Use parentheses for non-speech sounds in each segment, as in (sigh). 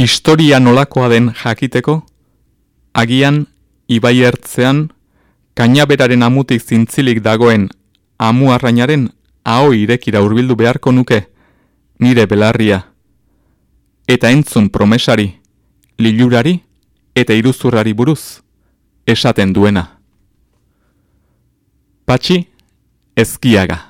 historia nolakoa den jakiteko, agian ibai ertzean, kainaberaren amutik zintzilik dagoen amu arrainaren aho irekira hurbildu beharko nuke, nire belarria, eta entzun promesari, lilurari eta iruzurrari buruz, esaten duena. Patxi, ezkiaga.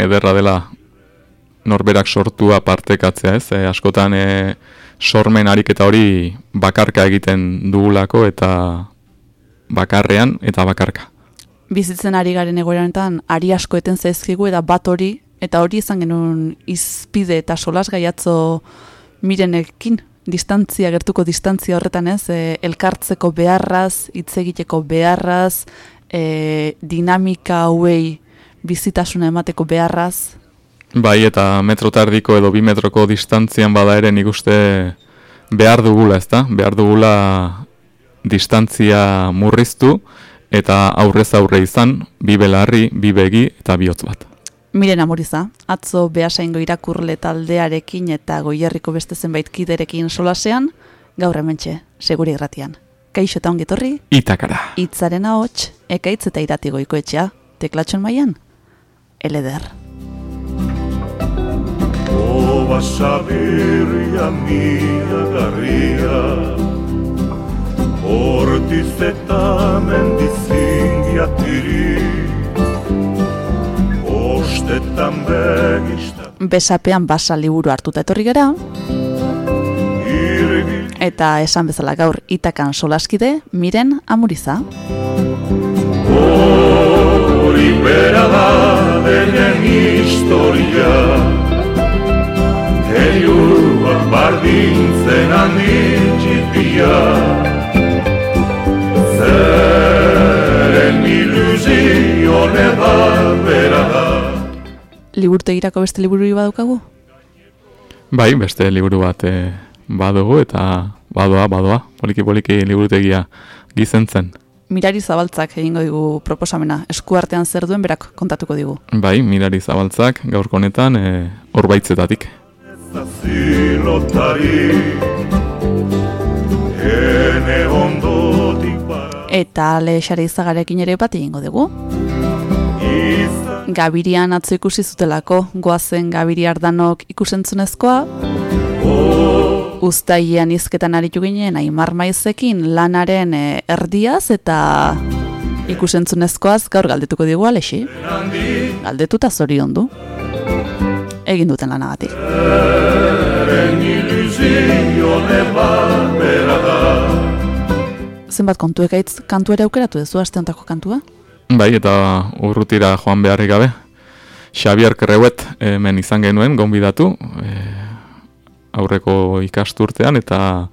ederra dela norberak sortua partekatzea ez, e, askotan e, sormen ariketa hori bakarka egiten dugulako eta bakarrean eta bakarka. Bizitzen ari garen egoeran ari asko eten zaizkigu eta bat hori, eta hori izan genuen izpide eta solas gaiatzo mirenekin, distantzia, gertuko distantzia horretan ez, e, elkartzeko beharraz, hitz egiteko beharraz, e, dinamika hauei bizitasuna emateko beharraz. Bai, eta metrotardiko edo bi metroko distantzian bada ere nik uste behar dugula, ezta? Behar dugula distantzia murriztu eta aurrez aurre izan, bi belarri, bi begi eta bihotz bat. Miren amoriza, atzo behasaingo irakurle taldearekin eta goierriko beste zenbait kiderekin solasean, gaur hementxe, seguri irratian. Kaixo eta ongetorri? Itakara. Itzaren ahots, ekaitz eta irati goikoetxea, teklatxon maian? Eleder. Oba sabirria mia garria Hortiz eta mendizingia Besapean basa liburu hartuta etorri gara. Eta esan bezala gaur itakan solaskide, miren amuriza. Hori bera da denen historia Heliuak bardintzen handitxipia Zeren iluzio neba bera da liburutegirako beste liburu badukagu? Bai, beste liburu bat e, badugu eta badoa, badoa, poliki-poliki liburutegia gizentzen. Mirari zabaltzak egingo digu proposamena, eskuartean zer duen berak kontatuko digu. Bai, mirari zabaltzak gaurko honetan e, horbaitzetatik. Eta lehesare izagarekin ere bat egingo dugu. Gabirian atzo ikusi zutelako, goazen Gabiri ardanok ikusentzunezkoa. Oh. Uztailean izketan aritu ginen, aimar maizekin lanaren eh, erdiaz eta ikusentzunezkoaz gaur galdetuko digu alexi. Galdetuta zori ondu. Egin duten lanagatik. Zenbat kontuek aitz kantu ere aukeratu dezu asteontako kantua? Bai, eta urrutira joan beharrik gabe. Xavier Kreuet hemen izan genuen, gonbidatu, e, aurreko ikasturtean, eta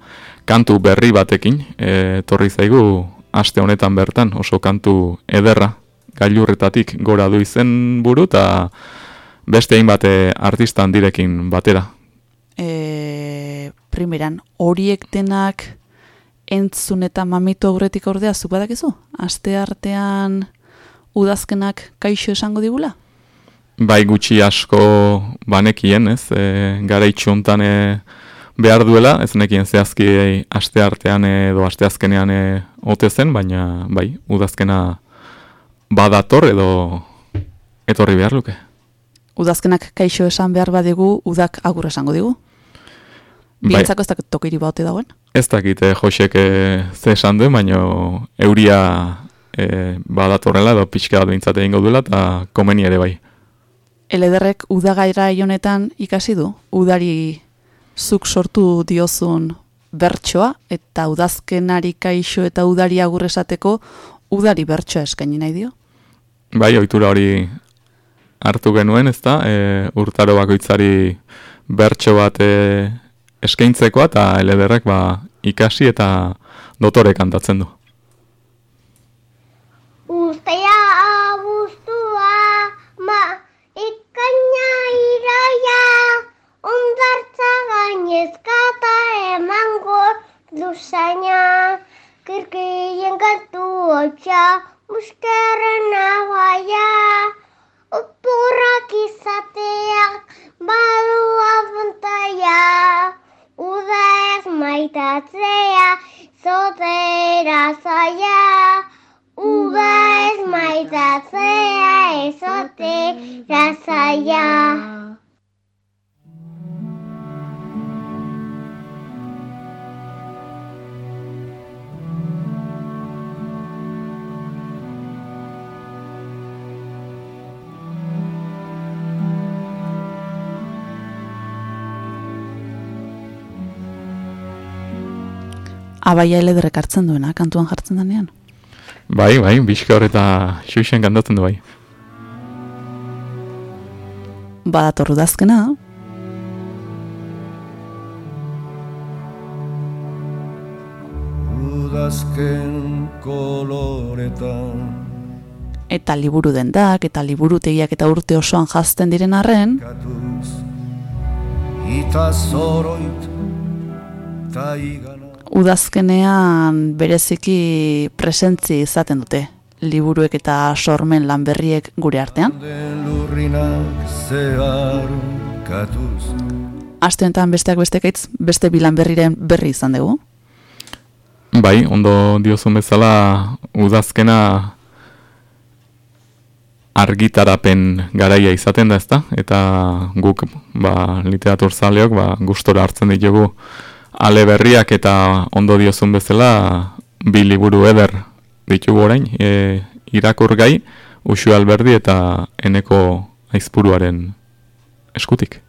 kantu berri batekin, e, torri zaigu, aste honetan bertan, oso kantu ederra, gailurretatik gora du izen buru, eta beste egin bate artistan direkin batera. E, primeran, horiek denak entzun eta mamitu aurretik ordea zupadakizu? Aste artean udazkenak kaixo esango digula? Bai gutxi asko banekien, ez? E, gara itxuntan e, behar duela, ez nekien zehazki aste artean edo aste azkenean ote zen, baina bai, udazkena badator edo etorri behar luke. Udazkenak kaixo esan behar badigu, udak agur esango digu? Bai. Bientzako ez dakit tokiri baute dagoen? Ez dakit, eh, Josek eh, ze esan duen, baina euria eh, badatorrela edo pixka bat bintzate ingo duela eta komeni ere bai. Elederrek udagaira honetan ikasi du, udari zuk sortu diozun bertsoa eta udazkenari kaixo eta udari agurresateko udari bertsoa eskaini nahi dio? Bai, ohitura hori hartu genuen, ezta? E, urtaro bakoitzari bertso bat e, eskaintzekoa eta elederrek ba, ikasi eta dotore kantatzen du. Gainezka eta emango luzaina, kirkien kantu hotxa, muskerren abaia, oporrak izateak, badu abantaia, uda ez maitatzea, zotera zaia, uda ez maitatzea, ezotera zaia. Abaia elederrek hartzen duena, kantuan jartzen denean. Bai, bai, bizka horreta xuxen kantatzen du bai. Badatorru dazkena. Udazken koloretan Eta liburu dendak, eta liburu tegiak eta urte osoan jazten diren arren. Katuz, ita zoroit, ta igan udazkenean bereziki presentzi izaten dute liburuek eta sormen lanberriek gure artean. Astentan besteak bestekaitz beste bilan berriren berri izan dugu. Bai, ondo diozun bezala udazkena argitarapen garaia izaten da ezta eta guk ba literatur zaleok ba gustora hartzen ditugu ale berriak eta ondo diozun bezala bi liburu eder ditugu orain e, irakur gai usu alberdi eta eneko aizpuruaren eskutik.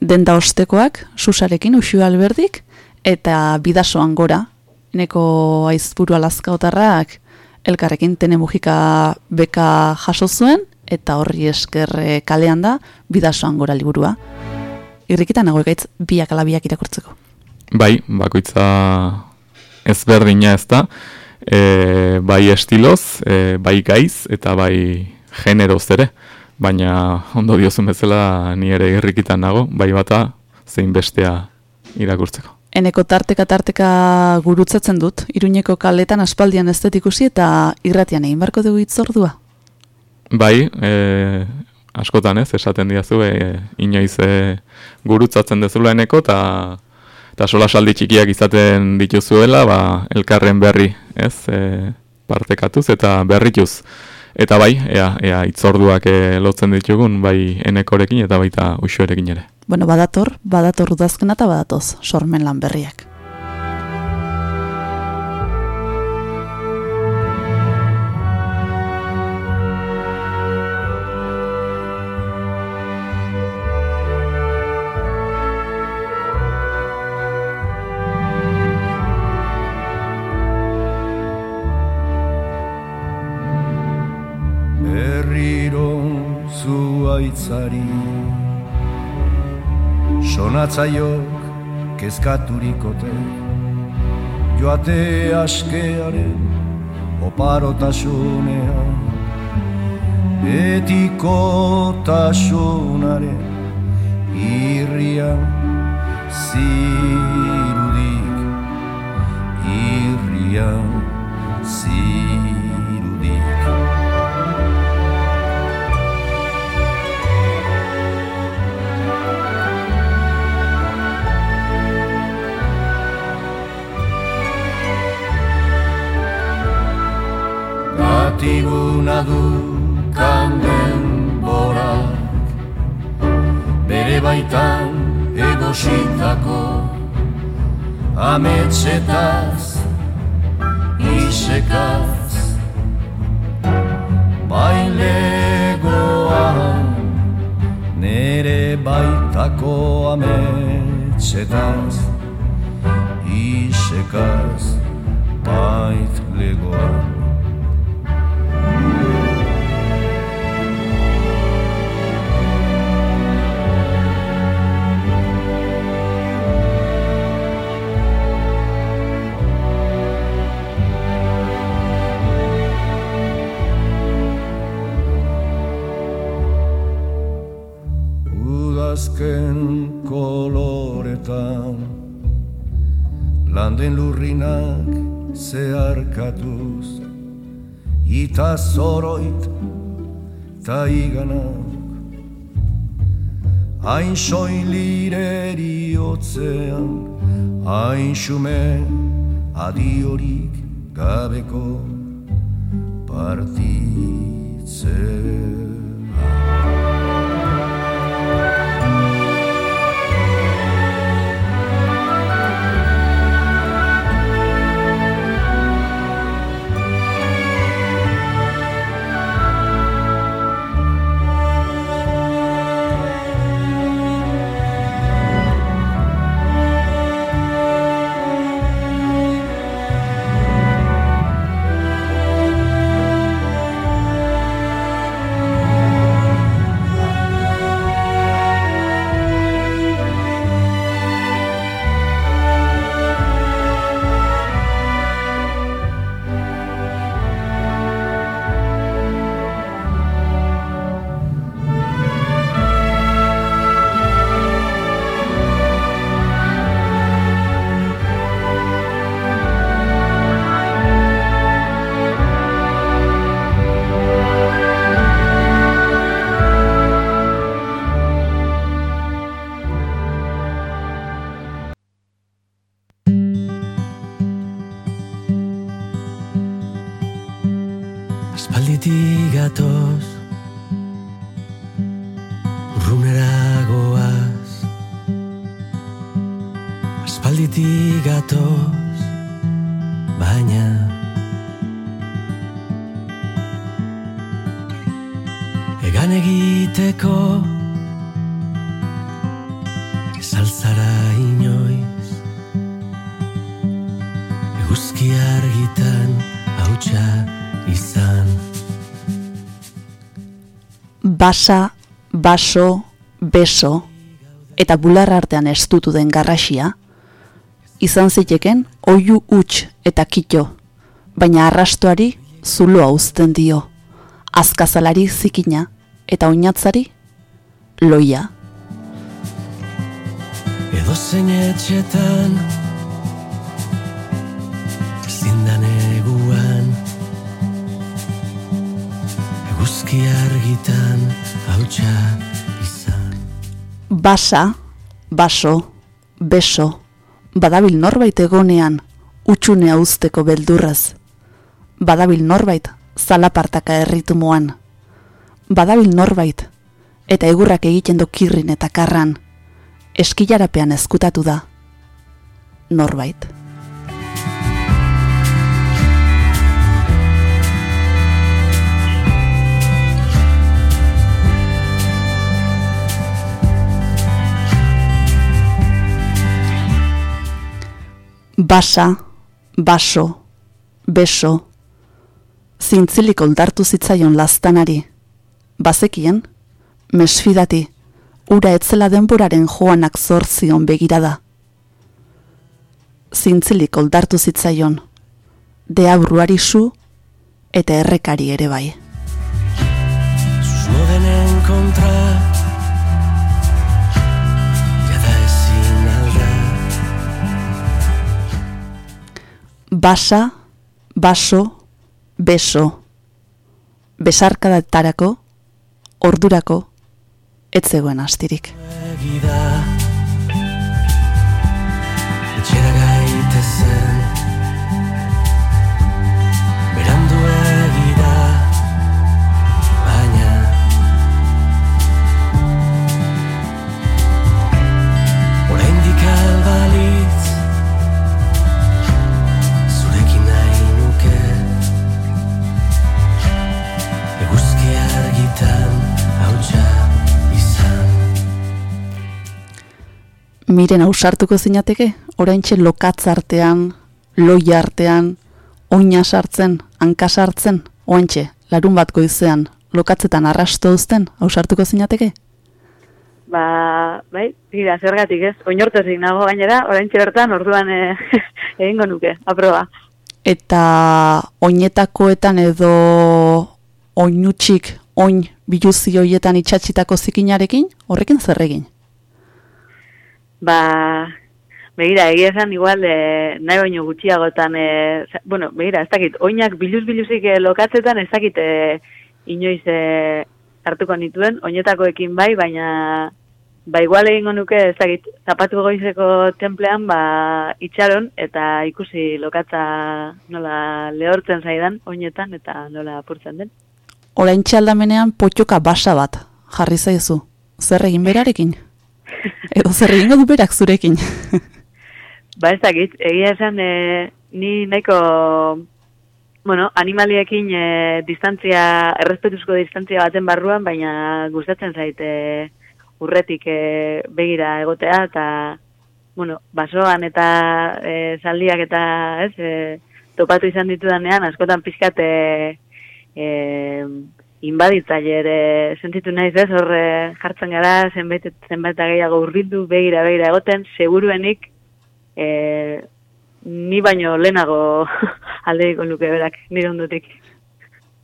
Denda ostekoak susarekin usu alberdik eta bidasoan gora eneko aizpuru alazkaotarrak elkarrekin tenemugika beka jaso zuen eta horri esker eh, kalean da bidasoan gora liburua. Irrikitan nago egaitz biak alabiak irakurtzeko. Bai, bakoitza ezberdina ez da, e, bai estiloz, e, bai gaiz eta bai generoz ere, baina ondo diozun bezala ni ere irrikitan nago, bai bata zein bestea irakurtzeko. Eneko tarteka tarteka gurutzatzen dut, iruñeko kaletan aspaldian estetikusi eta irratian egin barko dugu itzordua. Bai, e, askotan ez, esaten diazu, e, inoiz e, gurutzatzen dezula eneko, eta eta sola saldi txikiak izaten dituzuela, ba, elkarren berri, ez, e, partekatuz eta berrituz. Eta bai, ea, ea itzorduak e, lotzen ditugun, bai enekorekin eta baita usuerekin ere. Bueno, badator, badator udazkena eta badatoz, sormen lan berriak. Zuaitzari Sonatzaiok kezkaturikote Joate askearen oparotasunea. Betiko tasunaren irria zirudik. Irria zirudik du kanden borak. Bere baitan egositako Ametxetaz, isekaz. Bailegoan Nere baitako ametxetaz Isekaz Bait legoan zeharkatuz Ita zoroit ta iganak Hain soilireri otzean Hain xume adiorik gabeko partitzea basa, baso, beso, eta bular artean estutu den garrasia, izan ziteken oiu huts eta kito, baina arrastoari zuloa uzten dio, azkazalari zikina eta oinatzari loia. Edo zein etxetan Zindan Eguzki argitan hautsa izan Basa, baso, beso, badabil norbait egonean utxunea uzteko beldurraz. Badabil norbait zalapartaka erritumuan. Badabil norbait eta egurrak egiten du kirrin eta karran. Eskilarapean ezkutatu da. Norbait. Basa, baso, beso, zintzilik oldartu zitzaion laztanari. Bazekien, mesfidati, ura etzela denboraren joanak zortzion begirada. Zintzilik oldartu zitzaion, deabruari su eta errekari ere bai. Susmo denen kontra basa, baso, beso. Besarkadatarako, ordurako, ez zegoen astirik. egida Miren ausartuko zinateke, oraintxe lokatz artean, loia artean, oina sartzen, hanka sartzen, oantxe, larun bat goizean, lokatzetan arrasto uzten, ausartuko zinateke? Ba, bai, gira, zergatik ez, oinortezik nago gainera, orain bertan orduan eh, (laughs) egingo nuke, aproba. Eta oinetakoetan edo oinutsik, oin biluzi hoietan itxatxitako zikinarekin, horrekin zer egin? Ba, begira, egia esan igual, e, nahi baino gutxiagotan, e, bueno, begira, ez dakit, oinak biluz-biluzik e, lokatzetan, ez dakit, e, inoiz e, hartuko nituen, oinetakoekin bai, baina, ba, igual egingo nuke, ez dakit, zapatu goizeko templean, ba, itxaron, eta ikusi lokatza nola lehortzen zaidan, oinetan, eta nola apurtzen den. Oraintxe aldamenean potxoka basa bat jarri zaizu. Zer egin berarekin? (laughs) Edo zer egingo du berak zurekin? (laughs) Ba ez dakit, egia esan e, ni nahiko, bueno, animaliekin e, distantzia, errespetuzko distantzia baten barruan, baina gustatzen zaite urretik e, begira egotea, eta, bueno, basoan eta e, zaldiak eta, ez, e, topatu izan ditudanean, askotan pizkate e, inbaditzaile ere sentitu naiz ez, hor e, jartzen gara, zenbait, zenbait gehiago urbildu, begira, begira egoten, seguruenik, e, ni baino lehenago (laughs) aldeiko luke berak, nire ondotik.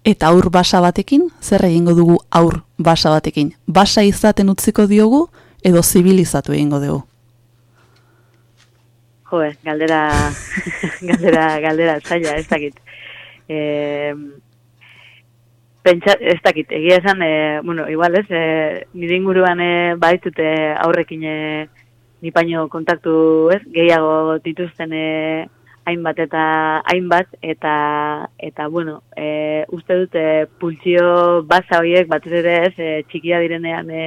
Eta aur basa batekin, zer egingo dugu aur basa batekin? Basa izaten utziko diogu edo zibilizatu egingo dugu? Jo, galdera, (laughs) galdera, galdera, zaila, ez dakit. E, pentsa, ez dakit, egia esan, e, bueno, igual ez, e, nire inguruan e, baditute aurrekin e, nipaino kontaktu, ez, gehiago dituzten e, hainbat eta hainbat, eta, eta bueno, e, uste dute pultsio baza horiek batez ere ez, e, txikia direnean e,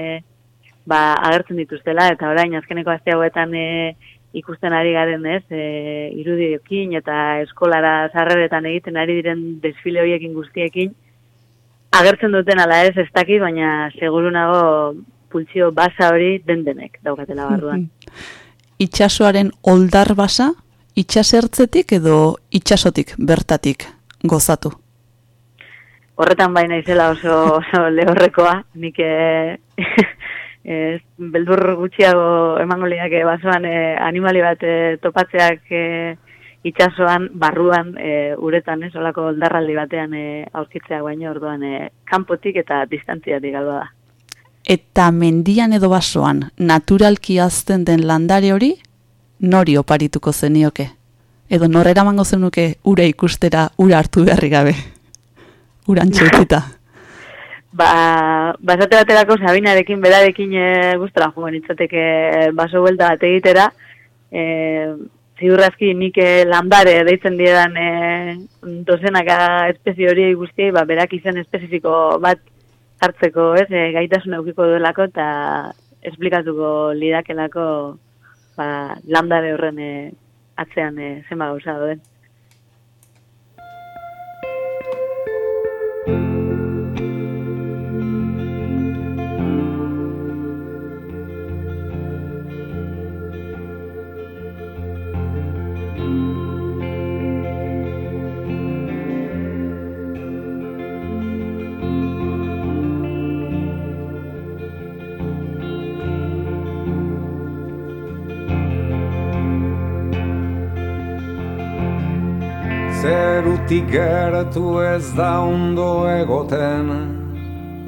ba, agertzen dituztela, eta orain azkeneko aste hauetan e, ikusten ari garen ez, e, irudiokin eta eskolara sarreretan egiten ari diren desfile horiekin guztiekin, agertzen duten ala ez ez dakit, baina seguru nago pultsio basa hori den denek daukatela barruan. Itxasoaren oldar basa, itxasertzetik edo itxasotik bertatik gozatu. Horretan baina izela oso, oso lehorrekoa, nik e, (laughs) ez, beldur gutxiago emango liake basoan e, animali bat e, topatzeak e, itxasoan, barruan, e, uretan, ez, olako oldarraldi batean e, aurkitzeak baino orduan e, kanpotik eta distantziatik galba da. Eta mendian edo basoan, naturalki azten den landare hori, nori oparituko zenioke? Edo norrera mango zenuke ura ikustera ura hartu beharri gabe? Urantxe utzita. (laughs) Ba, basate baterako Sabinarekin berarekin e, gustora joan nitzateke baso buelta bat egitera. E, ziurrazki nik e, landare deitzen diedan e, dozenaka espezie hori guztiei, ba, berak izen espezifiko bat hartzeko, ez, e, gaitasun eukiko duelako eta esplikatuko lidakelako ba, landare horren e, atzean e, zenba gauza doen. Zerutik gertu ez da ondo egoten.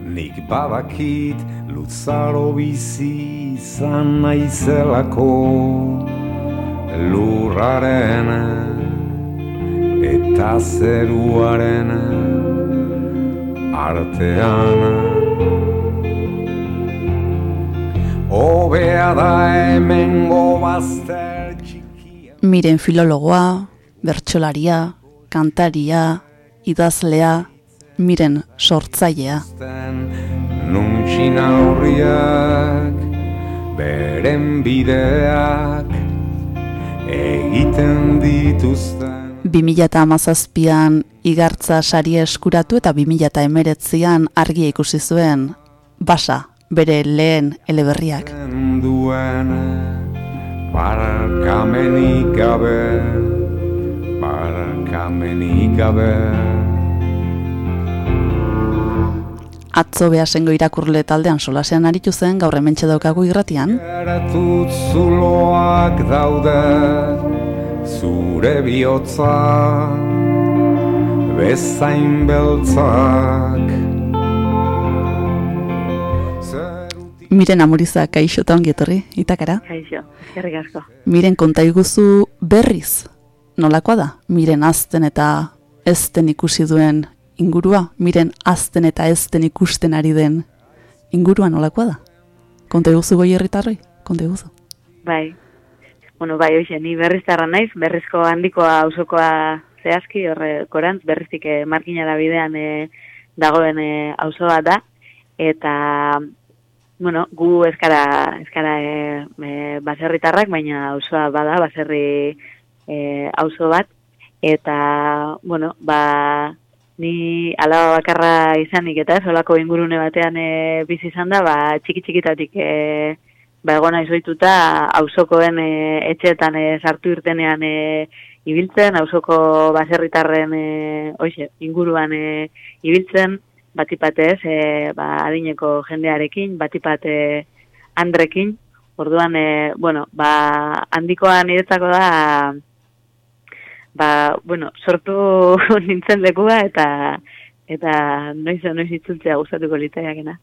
Nik badakit lutzaro bizi izan naizelako. Lurraren eta zeruaren artean. Hobea da hemengo bazter txikia. Miren filologoa, bertsolaria, kantaria, idazlea, miren sortzailea. zen nuntxin aurriak beren bideak egiten dituzten 2008an igartza saria eskuratu eta 2008an argia ikusi zuen basa bere lehen eleberriak. duen gabe Barkamenik gabe Atzo behasengo irakurle taldean solasean aritu zen gaur hementxe daukagu irratian. Geratut zuloak daude Zure bihotza Bezain beltzak Miren amuriza kaixo eta ongi etorri, itakara. Kaixo, eskerrik asko. Miren konta iguzu berriz. Nolakoa da? Miren azten eta ezten ikusi duen ingurua? Miren azten eta ezten ikusten ari den ingurua nolakoa da? Konta iguzu goi herritarroi? Konta iguzu. Bai. Bueno, bai, hoxe, ni berriz tarra naiz, berrizko handikoa auzokoa zehazki, horre korantz, berriztik eh, markina da bidean eh, dagoen eh, auzo bat da, eta, bueno, gu eskara, eskara eh, eh, baserritarrak, baina auzoa bada, baserri eh, auzo bat, eta, bueno, ba, ni alaba bakarra izanik eta ez, olako ingurune batean e, bizi izan da, ba, txiki-txikitatik e, ba, egona izoituta auzokoen e, etxeetan e, sartu irtenean e, ibiltzen, auzoko baserritarren e, oixe, inguruan e, ibiltzen, batipate ez, e, ba, adineko jendearekin, batipate andrekin, orduan, e, bueno, ba, handikoa niretzako da, ba, bueno, sortu (laughs) nintzen lekua eta eta noiz noiz itzultzea gustatuko litaiakena.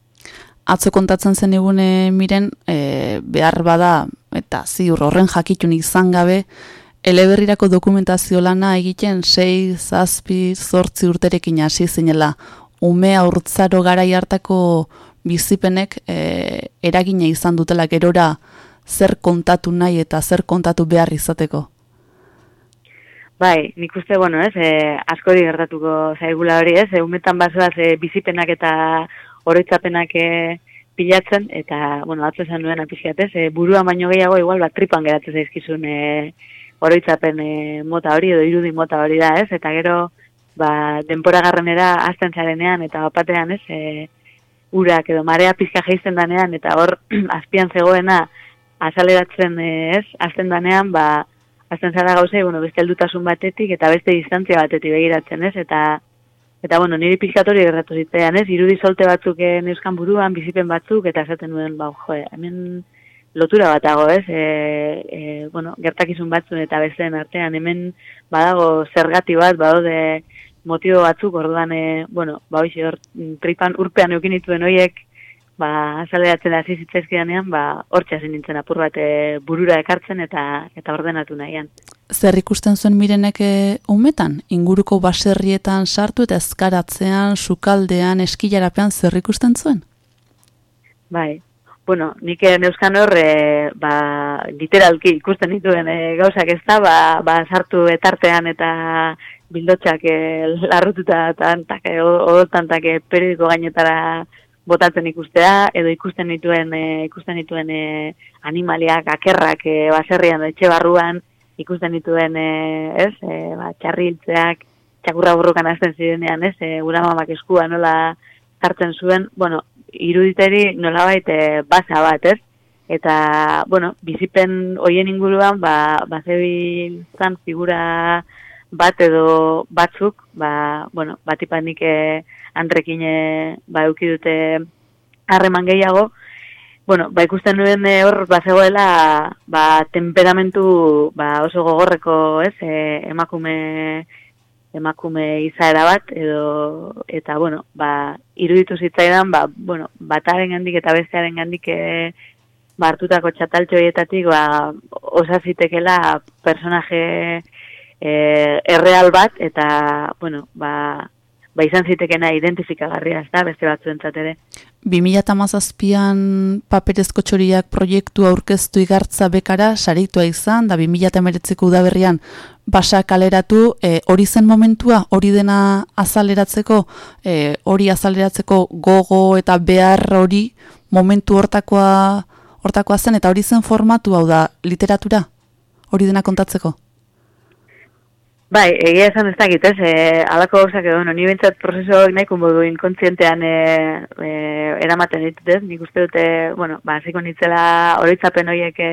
Atzo kontatzen zen egune miren, e, behar bada, eta ziur horren jakitun izan gabe, eleberrirako dokumentazio lana egiten sei, zazpi, zortzi urterekin hasi zinela. Ume aurtzaro garai hartako bizipenek e, eragina izan dutela gerora zer kontatu nahi eta zer kontatu behar izateko. Bai, nik uste, bueno, ez, e, askori gertatuko zaigula hori, ez, e, umetan bazoaz e, bizipenak eta oroitzapenak e, pilatzen, eta, bueno, atzo esan nuen apizkiat, ez, e, burua baino gehiago igual bat tripan geratzen zaizkizun e, oroitzapen e, mota hori edo irudi mota hori da, ez, eta gero, ba, denpora garrenera azten zarenean eta bapatean, ez, e, urak edo marea pizka jaisten danean, eta hor, (clears throat) azpian zegoena azaleratzen, ez, azten danean, ba, azten zara gauzei, bueno, beste heldutasun batetik eta beste distantzia batetik begiratzen, ez? Eta, eta bueno, niri pizkatori gertatu zitzean, ez? Irudi solte batzuk eh, neuskan buruan, bizipen batzuk, eta esaten duen, ba, jo, hemen lotura batago, ez? E, e, bueno, gertakizun batzun eta besteen artean, hemen badago zergati bat, badaude motibo batzuk, orduan, e, bueno, ba, hoxe, hor, tripan urpean eukin dituen hoiek, ba, azaleratzen hasi zitzaizkidanean, ba, hortxe hasi nintzen apur bat e, burura ekartzen eta eta ordenatu nahian. Zer ikusten zuen mirenek e, umetan? Inguruko baserrietan sartu eta ezkaratzean, sukaldean, eskilarapean zer ikusten zuen? Bai, bueno, nik neuskan hor, e, ba, literalki ikusten dituen e, gauzak ez da, ba, ba, sartu etartean eta bildotxak e, larrututa tantak, e, odotantak e, periodiko gainetara botatzen ikustea, edo ikusten dituen, e, ikusten dituen e, animaliak, akerrak, e, baserrian, etxe barruan, ikusten dituen, e, ez, e, ba, txarriltzeak, txakurra burrukan azten zirenean, ez, e, gura mamak eskua nola hartzen zuen, bueno, iruditeri nola baita basa bat, ez, eta, bueno, bizipen hoien inguruan, ba, ba zan figura bat edo batzuk, ba, bueno, batipanik e, andrekin e, ba, euki dute harreman gehiago, bueno, ba, ikusten nuen e, hor, ba, zegoela, ba, temperamentu ba, oso gogorreko, ez, e, emakume emakume izaera bat, edo, eta, bueno, ba, iruditu zitzaidan, ba, bueno, bataren gandik eta bestearen gandik e, ba, hartutako txataltxoietatik, ba, osazitekela personaje e, erreal bat, eta, bueno, ba, ba izan zitekena identifikagarria, ez da, beste batzuentzat ere. 2008an paperezko txoriak proiektu aurkeztu igartza bekara saritua izan, da 2008ko udaberrian basa kaleratu, e, hori zen momentua, hori dena azaleratzeko, e, hori azaleratzeko gogo eta behar hori momentu hortakoa, hortakoa zen, eta hori zen formatu hau da literatura, hori dena kontatzeko. Bai, egia esan ez dakit, ez, e, alako gauzak edo, ni bentsat prozeso nahiko modu inkontzientean e, e, eramaten ditut, ez, nik uste dute, bueno, ba, ziko nitzela oroitzapen horiek e,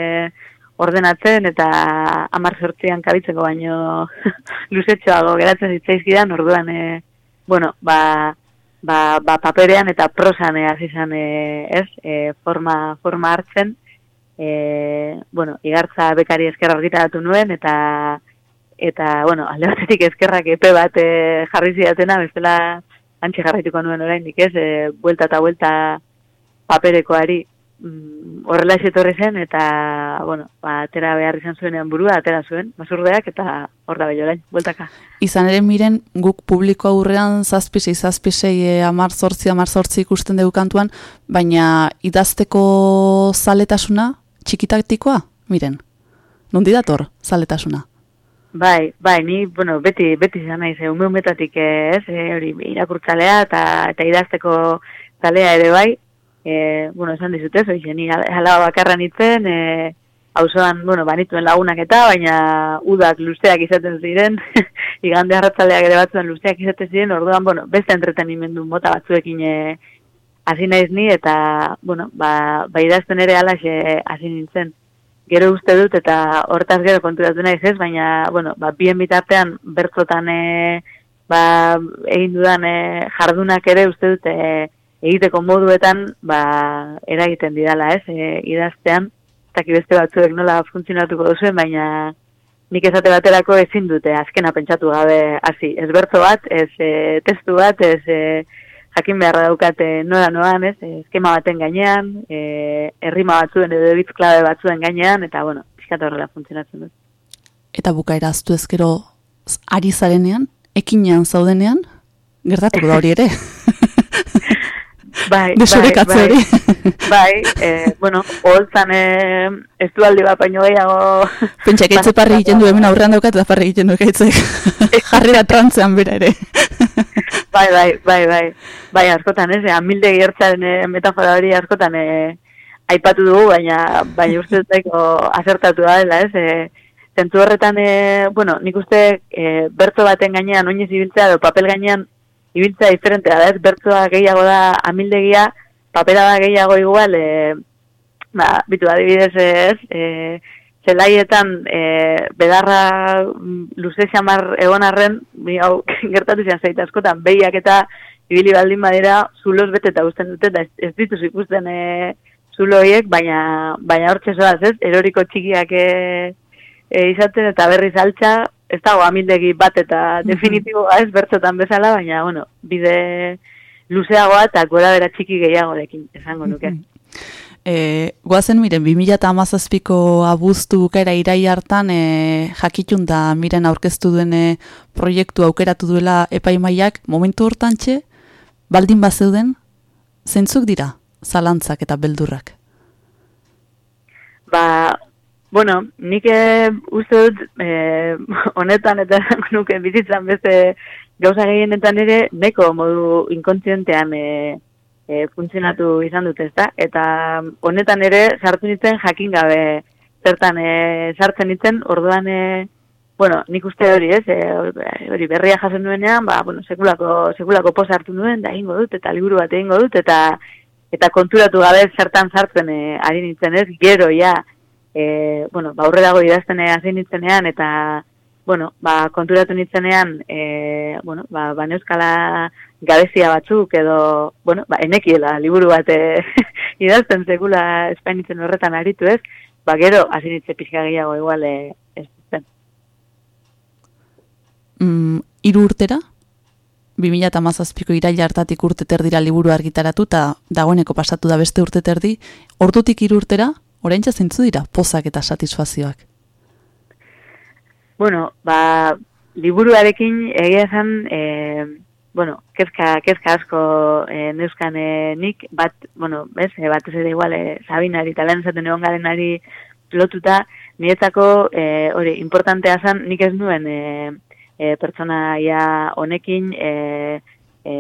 ordenatzen eta amar sortzian kabitzeko baino (laughs) luzetxoago geratzen zitzaizkidan, orduan, e, bueno, ba, ba, ba paperean eta prosan hasi izan e, ez, e, forma, forma hartzen, e, bueno, igartza bekari eskerra argitaratu nuen, eta, eta bueno, alde batetik eskerrak epe bat e, jarri zidatena, bestela antxe jarraituko nuen oraindik ez, e, buelta eta buelta paperekoari, mm, horrela etorri zen, eta, bueno, ba, atera behar izan zuenean burua, atera zuen, mazurdeak, eta hor da bello bueltaka. Izan ere miren, guk publiko aurrean zazpisei, zazpisei, e, amar zortzi, amar zortzi ikusten dugu kantuan, baina idazteko zaletasuna, txikitaktikoa, miren, nondi dator zaletasuna? Bai, bai, ni, bueno, beti, beti zan nahi, ze, ume umetatik ez, e, hori, irakurtzalea eta, eta idazteko zalea ere bai, e, bueno, esan dizute, zoi, ni alaba bakarra nintzen, e, hauzoan, bueno, banituen lagunak eta, baina udak luzeak izaten ziren, (laughs) igande harratzaleak ere batzuen luzeak izaten ziren, orduan, bueno, beste entretenimendu mota batzuekin e, hasi naiz ni, eta, bueno, ba, ba idazten ere alaxe hasi nintzen. Gero uste dut, eta hortaz gero konturatu naiz ez, baina, bueno, ba, bien bitartean bertzotan e, ba, egin dudan e, jardunak ere uste dut, e, egiteko moduetan ba, eragiten didala, ez, e, idaztean, eta beste batzuek nola funtzionatuko duzuen, baina nik ezate baterako ezin dute azkena pentsatu gabe hasi. Ez bertzo bat, ez e, testu bat, ez e, jakin beharra daukate nola noan, ez, eskema baten gainean, e, errima batzuen edo ebitz klabe batzuen gainean, eta bueno, pixkat horrela funtzionatzen dut. Eta bukaera aztu ezkero ari zarenean, ekinean zaudenean, gertatuko da hori ere. (laughs) (laughs) Bai, bai, bai, bai, e, bueno, holtzan e, ez du aldi bat baino gehiago... Pentsa, gaitze parri egiten du, hemen aurrean daukat, eta parri egiten du gaitze. (laughs) Jarri da trantzean bera ere. Bai, bai, bai, bai, bai, askotan, ez, amilde gertzaren e, metafora hori askotan e, aipatu dugu, baina, baina uste daiko azertatu da, dela, ez, e, zentu horretan, e, bueno, nik uste e, berto baten gainean, oinez ibiltzea, edo papel gainean, ibiltzea diferentea da, ez? Bertzoa gehiago da amildegia, papera da gehiago igual, e, ba, bitu adibidez ez, e, zelaietan e, bedarra mm, luze xamar egon arren, mi hau (laughs) gertatu zian zaita askotan, behiak eta ibili baldin badira zulos bete eta usten dute, eta ez, ez dituz ikusten e, zuloiek, baina, baina hortxe zoaz, ez, eroriko txikiak e, e, izaten eta berriz altxa, ez dago amildegi bat eta definitiboa ez bertzotan bezala, baina, bueno, bide luzeagoa eta gora bera txiki gehiago dekin, esango nuke. E, goazen miren, 2000 eta amazazpiko abuztu bukera irai hartan e, jakitun da miren aurkeztu duen proiektu aukeratu duela epaimaiak, momentu hortan baldin bat zeuden, zentzuk dira, zalantzak eta beldurrak? Ba, Bueno, nik e, uste dut e, (laughs) honetan eta nuke bizitzan beste gauza gehienetan ere neko modu inkontzientean e, e, funtzionatu izan dut ezta. Eta honetan ere sartu nintzen jakin gabe zertan e, sartzen nintzen orduan e, bueno, nik uste hori ez, e, hori berria jasen duenean, ba, bueno, sekulako, sekulako posa hartu nuen, da ingo dut, eta liburu bat egingo dut, eta eta konturatu gabe zertan sartzen e, ari nintzen ez, gero ja, e, bueno, ba, dago idazten hasi nintzenean, eta, bueno, ba, konturatu nintzenean, e, bueno, ba, ba euskala gabezia batzuk, edo, bueno, ba, enekiela, liburu bat e, (laughs) idazten sekula espainitzen horretan aritu ez, ba, gero, hasi nintze pixka gehiago igual, e, ez zen. Mm, iru urtera? 2000 eta mazazpiko iraila hartatik urte terdira liburu argitaratu eta dagoeneko pasatu da beste urte terdi, ordutik iru urtera, orain zintzu dira, pozak eta satisfazioak? Bueno, ba, liburuarekin egia zen, e, bueno, kezka, kezka asko e, neuskan e, nik, bat, bueno, bez, e, bat ez igual, e, sabinari, eta lehen zaten egon garen ari lotuta, niretzako, e, hori, importantea zen, nik ez nuen e, e, pertsonaia honekin, e, e,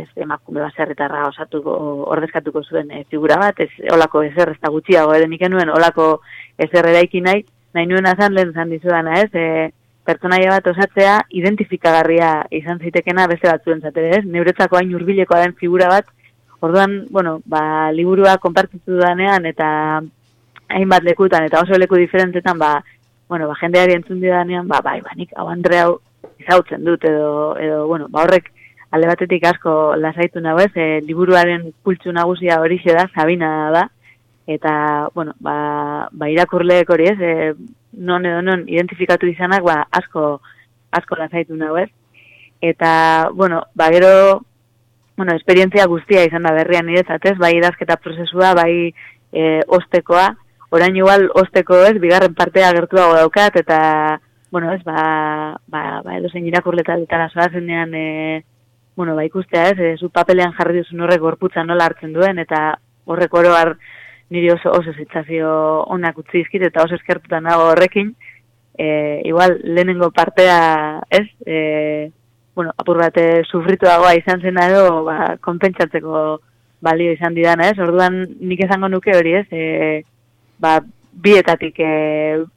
ez emakume baserritarra osatuko ordezkatuko zuen e, figura bat, ez olako ezer ez da gutxiago edo nik enuen olako ezer eraiki nahi, nahi nuen azan lehen zan dizudana ez, e, pertsonaia bat osatzea identifikagarria izan zitekena beste batzuen zatera ez, neuretzako hain urbilekoa den figura bat, orduan, bueno, ba, liburua konpartitu danean eta hainbat lekutan eta oso leku diferentetan, ba, bueno, ba, jendeari entzun didanean, ba, bai, ba, nik hau Andre hau izautzen dut, edo, edo bueno, ba, horrek alde batetik asko lasaitu nago ez, e, liburuaren pultsu nagusia hori da, Sabina da, eta, bueno, ba, ba irakurleek hori ez, e, non edo non identifikatu izanak, ba, asko, asko lasaitu nago ez. Eta, bueno, ba, gero, bueno, esperientzia guztia izan da berrian niretzat ez, bai idazketa prozesua, bai e, ostekoa, orain igual osteko ez, bigarren partea gertuago daukat, eta, bueno, ez, ba, ba, ba edo zein irakurleta ditara zoazenean, e, bueno, ba, ikustea ez, e, zu papelean jarri duzun horrek gorputza nola hartzen duen, eta horrek oroar niri oso, oso zitzazio onak utzi izkit, eta oso eskertuta nago horrekin, e, igual lehenengo partea, ez, e, bueno, apur bate eh, sufrituagoa izan zena edo, ba, konpentsatzeko balio izan didana, ez? Orduan nik esango nuke hori, ez? E, ba, bietatik e,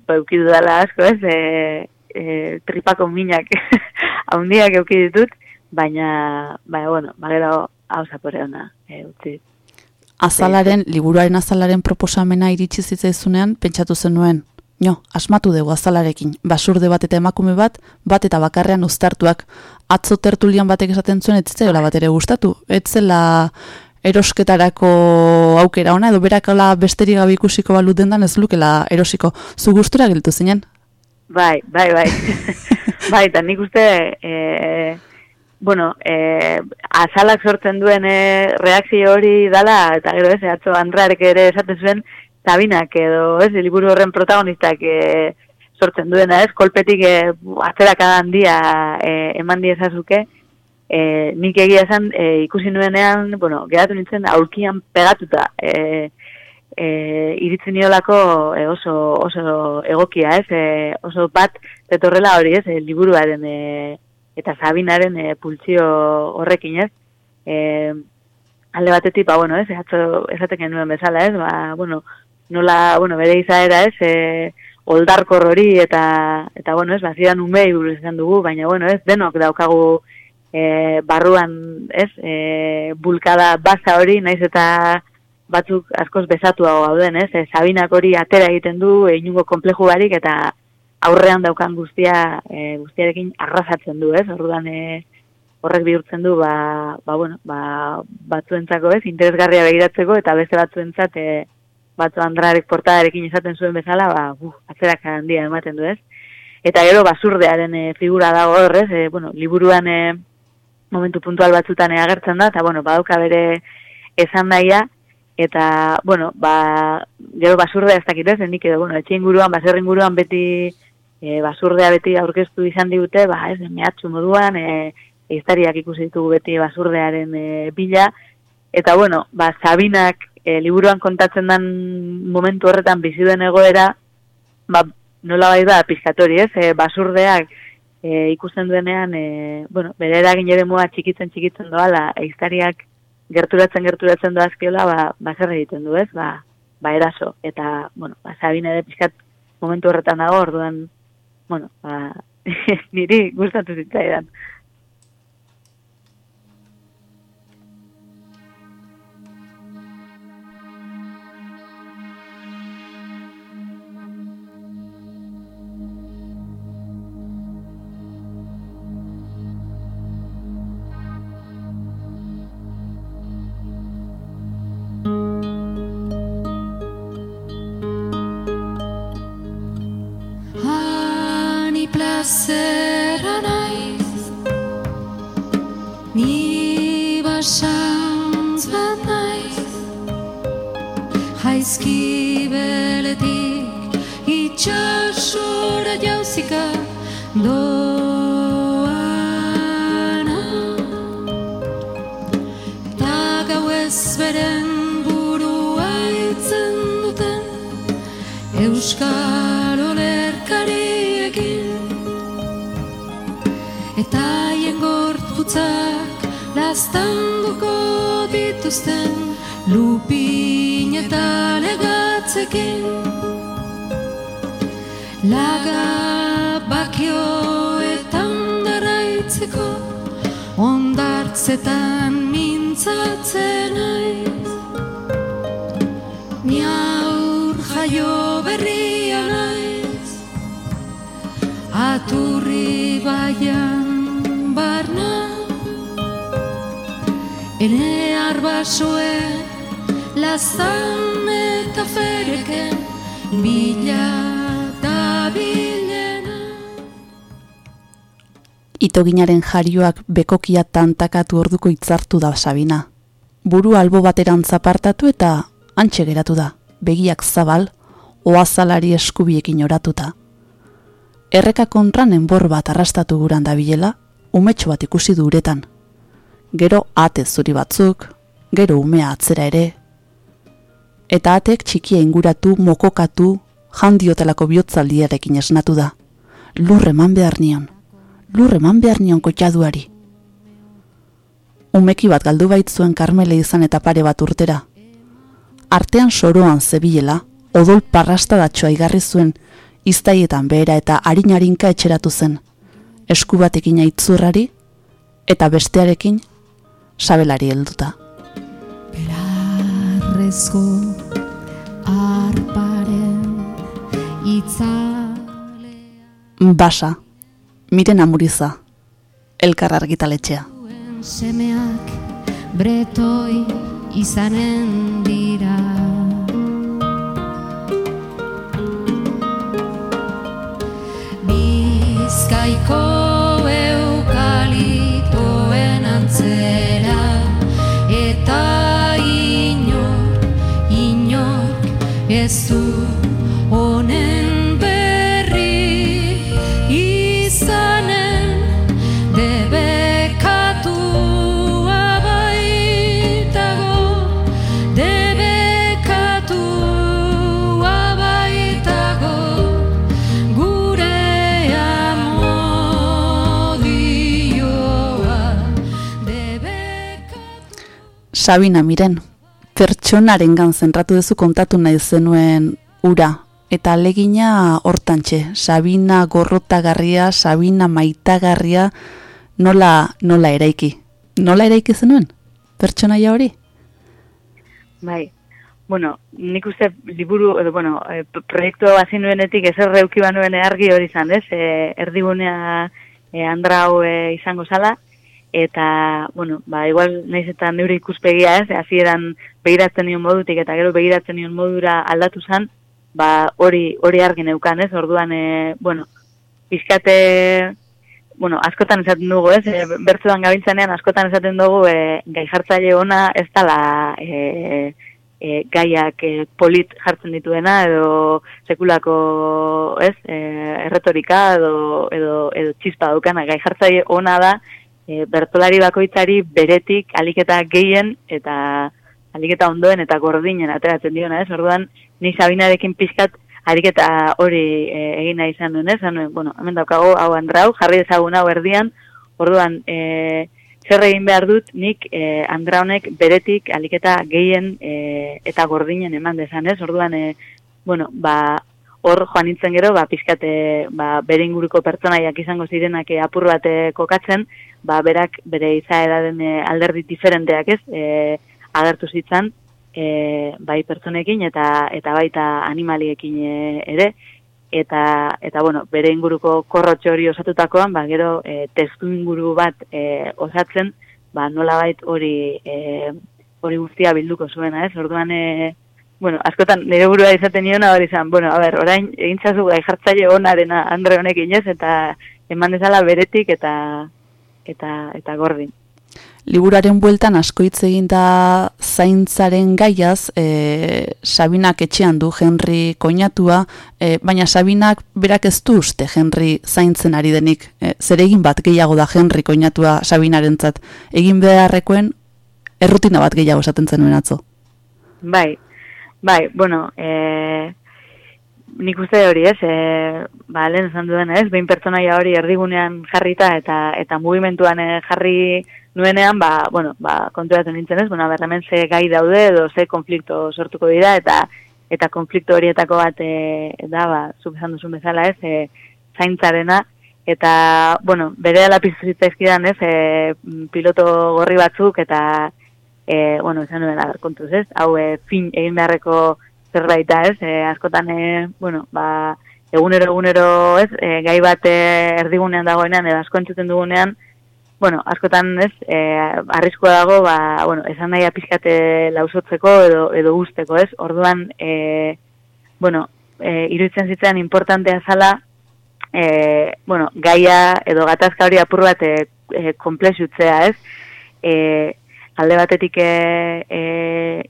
ba, eukidu dela asko, ez? E, e, tripako minak (laughs) haundiak eukiditut, baina, ba, bueno, ba, gero hau zapore hona e, utzi. Azalaren, liburuaren azalaren proposamena iritsi zitzaizunean, pentsatu zenuen, Jo, asmatu dugu azalarekin, basurde bat eta emakume bat, bat eta bakarrean uztartuak, atzo tertulian batek esaten zuen, ez zela bat ere gustatu, ez zela erosketarako aukera ona, edo berakala besterik gabe ikusiko balut dendan ez lukela erosiko, zu gustura giltu zinen? Bai, bai, bai, (laughs) bai, eta nik uste, e, bueno, e, azalak sortzen duen e, reakzio hori dala, eta gero ez, atzo Andrarek ere esaten zuen, Sabinak edo, ez, liburu horren protagonistak e, sortzen duena, ez, kolpetik e, atzerakada handia e, eman diezazuke, e, nik egia esan e, ikusi nuenean, bueno, geratu nintzen aurkian pegatuta, e, e, iritzen niolako e, oso, oso egokia, ez, e, oso bat zetorrela hori, ez, e, liburuaren e, eta Sabinaren e, pultsio horrekin, ez, e, alde batetik, ba, bueno, ez, esaten genuen bezala, ez, ba, bueno, nola, bueno, bere izaera ez, e, oldarkor hori eta, eta bueno, ez, bazidan umei buruz dugu, baina, bueno, ez, denok daukagu e, barruan, ez, e, bulkada baza hori, naiz eta batzuk askoz bezatuago gauden, ez, e, sabinak hori atera egiten du, e, inungo kompleju barik, eta aurrean daukan guztia, e, guztiarekin arrasatzen du, ez, orduan, e, horrek bihurtzen du, ba, ba, bueno, ba, batzuentzako, ez, interesgarria begiratzeko, eta beste batzuentzat, e, batzu andrarek portadarekin izaten zuen bezala, ba, uh, atzerak handia ematen du ez. Eta gero basurdearen e, figura dago horrez, e, bueno, liburuan e, momentu puntual batzutan e, agertzen da, eta bueno, badauka bere esan daia, eta, bueno, ba, gero basurdea ez dakit ez, nik edo, bueno, etxe inguruan, baserri inguruan beti, e, basurdea beti aurkeztu izan digute, ba, ez, mehatxu moduan, e, eiztariak ikusi ditugu beti basurdearen e, bila, eta, bueno, ba, Sabinak e, liburuan kontatzen den momentu horretan bizi den egoera, ba, nola bai da, pizkatori ez, e, basurdeak e, ikusten duenean, e, bueno, bere eragin ere mua txikitzen txikitzen doala, eiztariak gerturatzen gerturatzen doazkiola, ba, ba egiten du ez, ba, ba eraso, eta, bueno, ba, sabine ere pizkat momentu horretan dago, orduan, bueno, ba, (laughs) niri gustatu zitzaidan. Zera naiz Ni basantz bat naiz. Jaizki beletik itxasora jauzika doana. Ta gau ez beren burua itzen Euskal lastanduko dituzten lupin eta legatzekin. Laga bakioetan daraitzeko ondartzetan mintzatzen aiz ni aur jaio berria naiz. Aturri baian Ene arbasoen lazan eta fereken Bila da bilena Itoginaren jarioak bekokia tantakatu orduko itzartu da Sabina. Buru albo bateran zapartatu eta antxe geratu da, begiak zabal, oazalari eskubiekin oratuta. Erreka kontran enbor bat arrastatu guran dabilela, umetxo bat ikusi du uretan. Gero ate zuri batzuk, gero umea atzera ere. Eta atek txikia inguratu, mokokatu, jandiotelako bihotzaldiarekin esnatu da. Lur eman behar nion, lur eman behar nion kotxaduari. Umeki bat galdu baitzuen karmele izan eta pare bat urtera. Artean soroan zebilela, odol parrastadatxoa igarri zuen, iztaietan behera eta harin-harinka etxeratu zen. Esku batekin aitzurrari, eta bestearekin sabelari helduta. Belarrezko arparen itzale Basa, miren amuriza, elkar argitaletxea. semeak bretoi izanen dira Bizkaiko Sabina miren, pertsonarengan zentratu duzu kontatu nahi zenuen ura, eta alegina hortantxe, Sabina gorrotagarria, Sabina maitagarria, nola, nola eraiki. Nola eraiki zenuen? Pertsonaia hori? Bai, bueno, nik uste liburu, edo, bueno, e, proiektu hasi nuenetik ezer reuki banuen argi hori izan, ez? E, erdigunea e, andrau e, izango zala, eta, bueno, ba, igual naiz eta neure ikuspegia ez, hasieran begiratzen nion modutik eta gero begiratzen nion modura aldatu zan, ba, hori hori argi neukan, ez? Orduan, e, bueno, pizkate, bueno, askotan esaten dugu, ez? E, bertzuan gabiltzanean askotan esaten dugu e, gai jartzaile ona ez dala e, e, gaiak e, polit jartzen dituena edo sekulako, ez? E, erretorika edo, edo, edo txispa daukana gai jartzaile ona da e, bertolari bakoitzari beretik aliketa gehien eta aliketa ondoen eta gordinen ateratzen diona, ez? Orduan, ni Sabinarekin pixkat ariketa hori e, egin nahi izan duen, ez? Bueno, hemen daukago hau andrau, jarri ezagun hau erdian, orduan, e, zer egin behar dut nik e, andraunek beretik aliketa gehien e, eta gordinen eman dezan, ez? Orduan, e, bueno, ba, hor joan nintzen gero, ba, pixkate, ba, bere inguruko pertsonaiak izango zirenak e, apur bat kokatzen, ba, berak bere izaeraren e, alderdi diferenteak ez, e, agertu zitzan, e, bai pertsonekin eta eta baita animaliekin ere, eta, eta bueno, bere inguruko korrotxo hori osatutakoan, ba, gero e, testu inguru bat e, osatzen, ba, nolabait hori e, hori guztia bilduko zuena, ez? Orduan, e, bueno, askotan nire burua izaten niona hori izan, bueno, a ber, orain egintzazu gai jartzaile onarena Andre honekin ez, eta eman dezala beretik eta eta eta gordin. Liburaren bueltan asko hitz egin da zaintzaren gaiaz, e, Sabinak etxean du Henry koinatua, e, baina Sabinak berak ez du uste Henry zaintzen ari denik. E, zer egin bat gehiago da Henry koinatua Sabinarentzat. Egin beharrekoen errutina bat gehiago esaten zenuen atzo. Bai, bai, bueno, e, nik uste hori ez, e, ba, lehen esan duen ez, behin pertsonaia hori erdigunean jarrita eta eta mugimenduan e, jarri nuenean, ba, bueno, ba, konturatzen nintzen ez, bueno, berremen ze gai daude edo ze konflikto sortuko dira eta eta konflikto horietako bat e, da, ba, zuk esan duzun bezala ez, e, zaintzarena, eta, bueno, bere ala pizuzitzaizkidan ez, e, piloto gorri batzuk eta, e, bueno, esan nuen kontuz ez, hau e, fin egin beharreko zerbait da, ez? E, askotan, e, bueno, ba, egunero egunero, ez? E, gai bat e, erdigunean dagoenean, edo asko entzuten dugunean, bueno, askotan, ez? E, arriskoa dago, ba, bueno, esan nahi apizkate lausotzeko edo, edo usteko, ez? Orduan, e, bueno, e, iruditzen zitzen importantea zala, e, bueno, gaia edo gatazka hori apur bat e, e, ez? E, alde batetik e, e,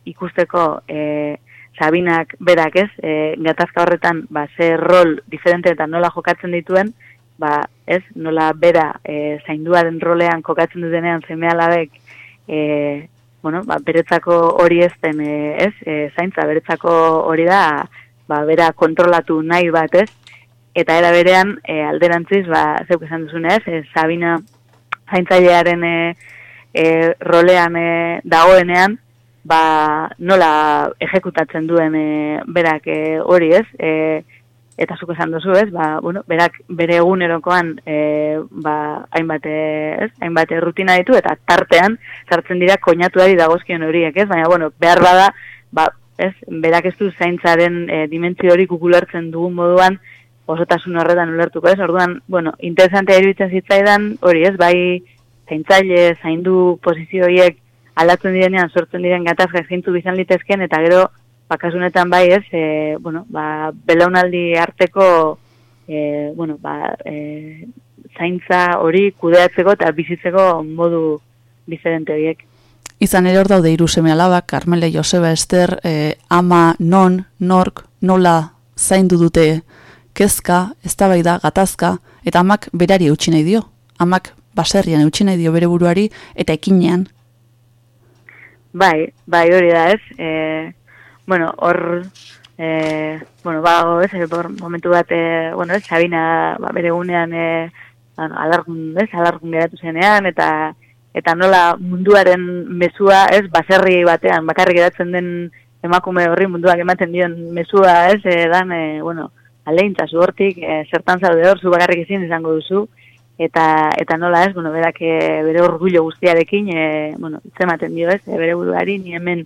ikusteko e, Sabinak berak ez, e, gatazka horretan ba, ze rol diferente eta nola jokatzen dituen, ba, ez, nola bera e, zainduaren rolean kokatzen dutenean zeme alabek, e, bueno, ba, beretzako hori ez den, e, ez, e, zaintza beretzako hori da, ba, bera kontrolatu nahi bat ez, eta era berean e, alderantziz, ba, zeuk esan duzunez, e, Sabina zaintzailearen e, e, rolean e, dagoenean, ba, nola ejekutatzen duen e, berak e, hori ez, e, eta zuk esan duzu ez, ba, bueno, berak bere egunerokoan e, ba, hainbat, ez, hainbat rutina ditu, eta tartean sartzen dira koinatuari dagozkion horiek ez, baina bueno, behar bada, ba, ez, berak ez du zaintzaren e, dimentsio hori kukulertzen dugun moduan, osotasun horretan ulertuko ez, orduan, bueno, interesantea iruditzen zitzaidan, hori ez, bai, zaintzaile, zaindu posizio horiek aldatzen direnean sortzen diren gatazkak zeintu bizan litezken eta gero bakasunetan bai ez, e, bueno, ba, belaunaldi arteko e, bueno, ba, e, zaintza hori kudeatzeko eta bizitzeko modu diferente horiek. Izan ere hor daude hiru seme alabak, Carmele Joseba Ester, e, ama non, nork, nola zaindu dute kezka, eztabaida, gatazka, eta amak berari eutsi nahi dio. Amak baserrian eutsi nahi dio bere buruari, eta ekinean Bai, bai hori da ez. E, bueno, hor, e, bueno, ba, ez, e, momentu bat, e, bueno, ez, Sabina ba, bere gunean e, bueno, alargun, ez, alargun geratu zenean, eta eta nola munduaren mezua, ez, baserri batean, bakarrik geratzen den emakume horri munduak ematen dion mezua, ez, e, dan, e, bueno, aleintza zu hortik, e, zertan zaude hor, zu bakarrik ezin izango duzu, eta eta nola ez, bueno, berak e, bere orgullo guztiarekin, e, bueno, itzematen dio ez, e, bere buruari, ni hemen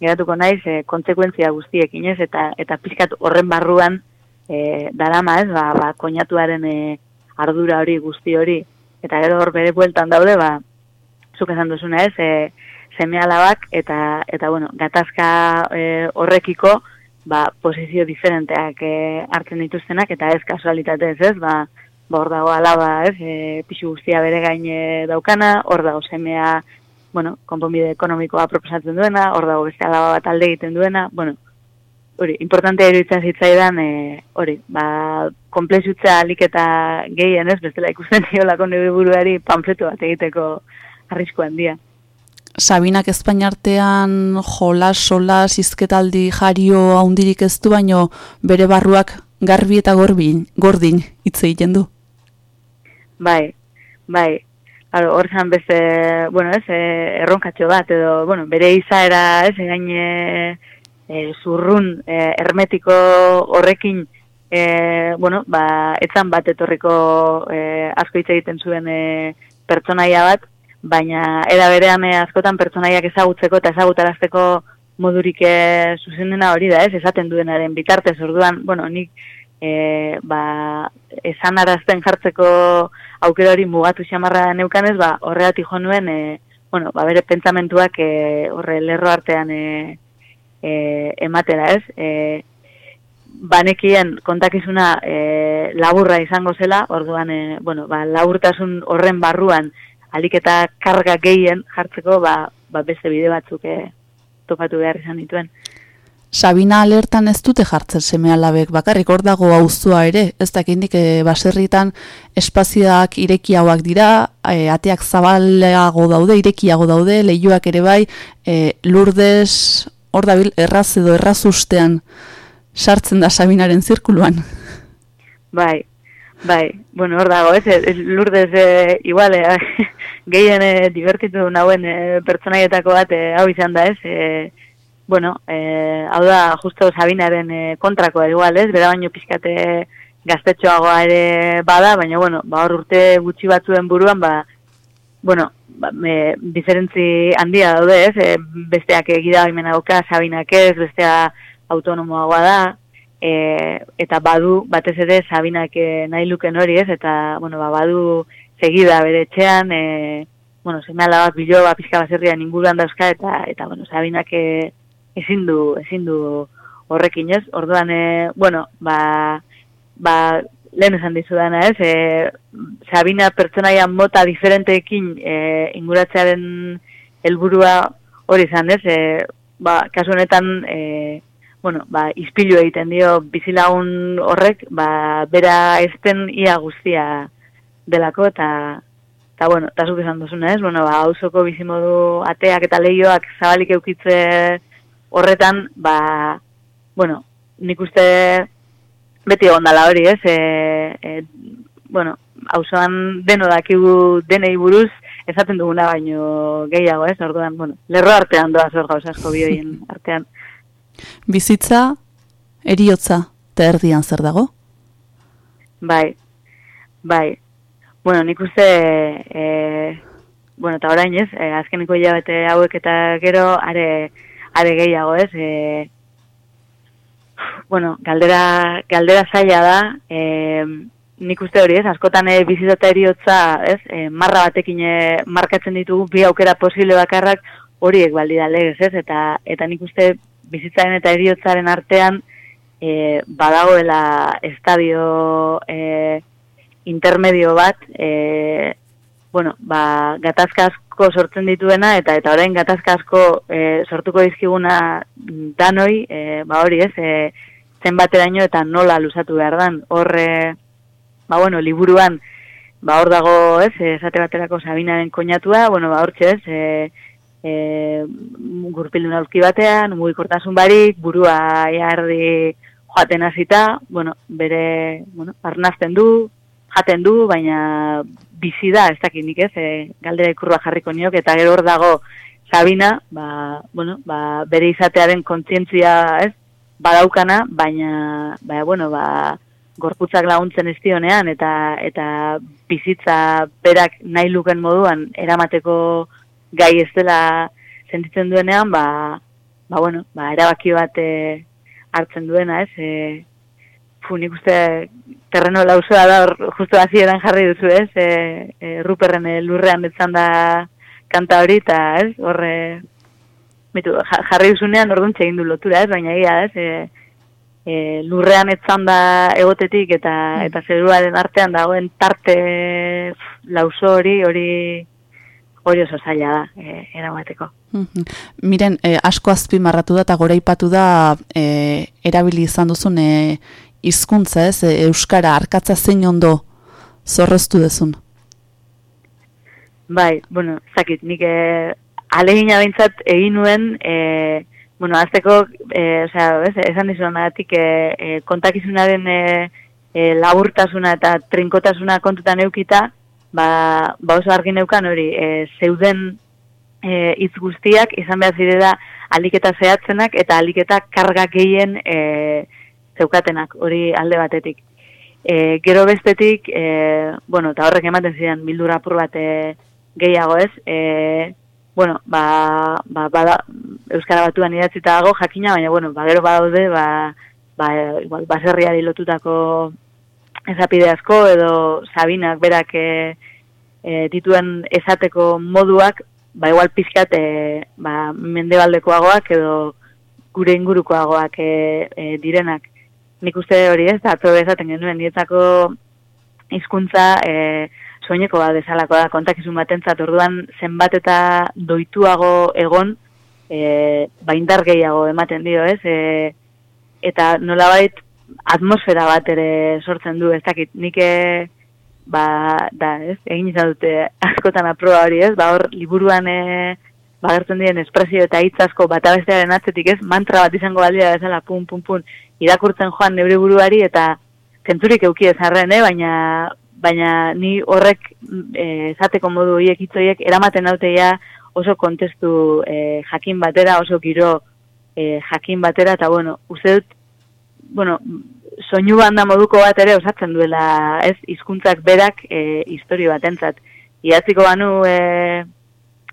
geratuko naiz, e, kontsekuentzia guztiekin ez, eta eta pizkat horren barruan e, darama ez, ba, ba, koinatuaren e, ardura hori guzti hori, eta gero hor bere bueltan daude, ba, zuk esan duzuna ez, e, seme alabak, eta, eta bueno, gatazka e, horrekiko, ba, posizio diferenteak e, hartzen dituztenak, eta ez kasualitatez ez, ba, ba, hor dago alaba, ez, e, pixu guztia bere gaine daukana, hor dago semea, bueno, konponbide ekonomikoa proposatzen duena, hor dago beste alaba bat alde egiten duena, bueno, hori, importante iruditzen zitzaidan, e, hori, ba, komplexutza alik eta gehien, ez, bestela ikusten (laughs) diolako nire buruari panfletu bat egiteko arrisku handia. Sabinak Espainiartean jolas, solas, izketaldi, jario, haundirik ez du, baino bere barruak garbi eta gorbin, gordin hitz egiten du. Bai, bai. Claro, hor zan beste, bueno, ez, eh, erronkatxo bat, edo, bueno, bere izaera, ez, egain e, e, zurrun e, hermetiko horrekin, e, bueno, ba, etzan bat etorriko e, asko hitz egiten zuen e, pertsonaia bat, baina era berean e, askotan pertsonaiak ezagutzeko eta ezagutarazteko modurik e, zuzendena hori da, ez, esaten duenaren bitartez, orduan, bueno, nik e, ba, esan arazten jartzeko aukera hori mugatu xamarra neukanez, ba, horregatik jo nuen, e, bueno, ba, bere pentsamentuak e, horre lerro artean e, e, ematera, ez? E, banekien kontakizuna e, laburra izango zela, orduan, e, bueno, ba, laburtasun horren barruan, alik eta karga gehien jartzeko, ba, ba beste bide batzuk e, topatu behar izan dituen. Sabina alertan ez dute jartzen seme alabek, bakarrik hor dago auzua ere, ez dakindik e, baserritan espazioak irekiagoak dira, e, ateak zabaleago daude, irekiago daude, lehiuak ere bai, e, lurdez, hor dabil, erraz edo erraz ustean sartzen da Sabinaren zirkuluan. Bai, bai, bueno, hor dago, ez, ez lurdez, e, igual, e, (laughs) gehien e, divertitu nauen e, pertsonaietako bat, e, hau izan da, ez, e, bueno, e, hau da, justo Sabinaren e, kontrakoa igual, ez? Bera baino pizkate gaztetxoagoa ere bada, baina, bueno, ba, hor urte gutxi batzuen buruan, ba, bueno, ba, me, diferentzi handia daude, ez? E, besteak egida baimena dauka, Sabinak ez, bestea autonomoagoa da, e, eta badu batez ere Sabinak nahi luken hori ez, eta bueno, ba, badu segida bere etxean, e, bueno, seme alabak biloba pizka baserrian inguruan dauzka, eta, eta bueno, Sabinak e, ezin du, ezin du horrekin ez, orduan, e, bueno, ba, ba, lehen esan dizudana ez, e, Sabina pertsonaia mota diferenteekin e, inguratzearen helburua hori izan ez, e, ba, kasu honetan, e, bueno, ba, izpilu egiten dio bizilagun horrek, ba, bera ezten ia guztia delako, eta, eta bueno, eta zuk esan duzuna ez, bueno, ba, hausoko bizimodu ateak eta lehioak zabalik eukitze horretan, ba, bueno, nik uste beti egon dala hori, ez? E, e, bueno, hauzoan deno dakigu denei buruz, esaten duguna baino gehiago, ez? Orduan, bueno, lerro artean doa zor gauza asko bioien (laughs) artean. Bizitza, eriotza, eta erdian zer dago? Bai, bai. Bueno, nik uste, e, bueno, eta orain ez, e, azkeniko hilabete hauek eta gero, are, are gehiago ez, e, bueno, galdera, galdera zaila da, e, nik uste hori ez, askotan e, bizitata eriotza, ez, e, marra batekin e, markatzen ditugu bi aukera posible bakarrak horiek baldi da legez, ez, eta, eta nik uste bizitzaren eta eriotzaren artean e, badagoela estadio e, intermedio bat, e, bueno, ba, gatazka asko sortzen dituena, eta eta orain gatazka asko e, sortuko dizkiguna danoi, e, ba hori ez, e, zenbateraino eta nola luzatu behar dan. Horre, ba bueno, liburuan, ba hor dago ez, esate baterako Sabinaren koinatua, bueno, ba hortxe ez, e, e, gurpildun aurki batean, mugikortasun barik, burua jardi joaten hasita, bueno, bere, bueno, arnazten du, jaten du, baina bizi da, ez dakit nik ez, e, galdera ikurra jarriko niok, eta gero hor dago Sabina, ba, bueno, ba, bere izatearen kontzientzia, ez, badaukana, baina, baina, bueno, ba, gorputzak laguntzen ez dionean, eta, eta bizitza berak nahi luken moduan eramateko gai ez dela sentitzen duenean, ba, ba, bueno, ba, erabaki bat eh, hartzen duena, ez, e, fu, nik uste terreno lausoa da, hor, justu hasieran jarri duzu, ez, e, e, ruperren e, lurrean betzan da kanta hori, eta, ez, horre, mitu, ja- jarri duzunean orduan egin du lotura, ez, baina egia, ez, e, e, lurrean etzan da egotetik eta eta zeruaren artean dagoen tarte lauso hori, hori hori oso zaila da, e, eramateko. Mhm. Miren, eh, asko azpimarratu da eta goraipatu da eh, erabili izan duzun eh, hizkuntza ez, eh, Euskara arkatza zein ondo zorroztu dezun. Bai, bueno, zakit, nik e, alegina behintzat egin nuen, e, bueno, azteko, e, osea, ez, esan dizuanatik, e, e, kontakizunaren e, e, laburtasuna eta trinkotasuna kontutan eukita, ba, ba oso argi neukan hori, e, zeuden e, hitz guztiak izan behar zirela aliketa zehatzenak eta aliketa karga gehien e, zeukatenak, hori alde batetik. E, gero bestetik, e, bueno, eta horrek ematen ziren bildura apur bat e, gehiago ez, e, bueno, ba, ba, bada, Euskara batuan idatzita dago jakina, baina, bueno, ba, gero badaude, ba, ba, igual, baserriari lotutako ezapide asko, edo Sabinak berak e, e, dituen esateko moduak, ba, igual pizkat, e, ba, mendebaldekoagoak edo gure ingurukoagoak e, e, direnak. Nik uste hori ez, atzo esaten genuen, nietzako hizkuntza e, soineko bat bezalako da, kontakizun batentzat. Orduan zenbat eta doituago egon, e, baindar gehiago ematen dio, ez? E, eta nolabait atmosfera bat ere sortzen du, ez dakit, nik e, ba, da, ez, egin izan dute askotan aproba hori, ez, ba, hor, liburuan e, bagertzen diren espresio eta hitz asko bata bestearen atzetik, ez, mantra bat izango baldia bezala, pun, pun, pun, irakurtzen joan neure buruari, eta zentzurik euki ezarren, eh, baina, baina ni horrek eh, esateko modu horiek hitz horiek eramaten nauteia oso kontestu eh, jakin batera, oso giro eh, jakin batera, eta bueno, uste dut, bueno, soinu banda moduko bat ere osatzen duela, ez, hizkuntzak berak e, historio batentzat. Idatziko banu e,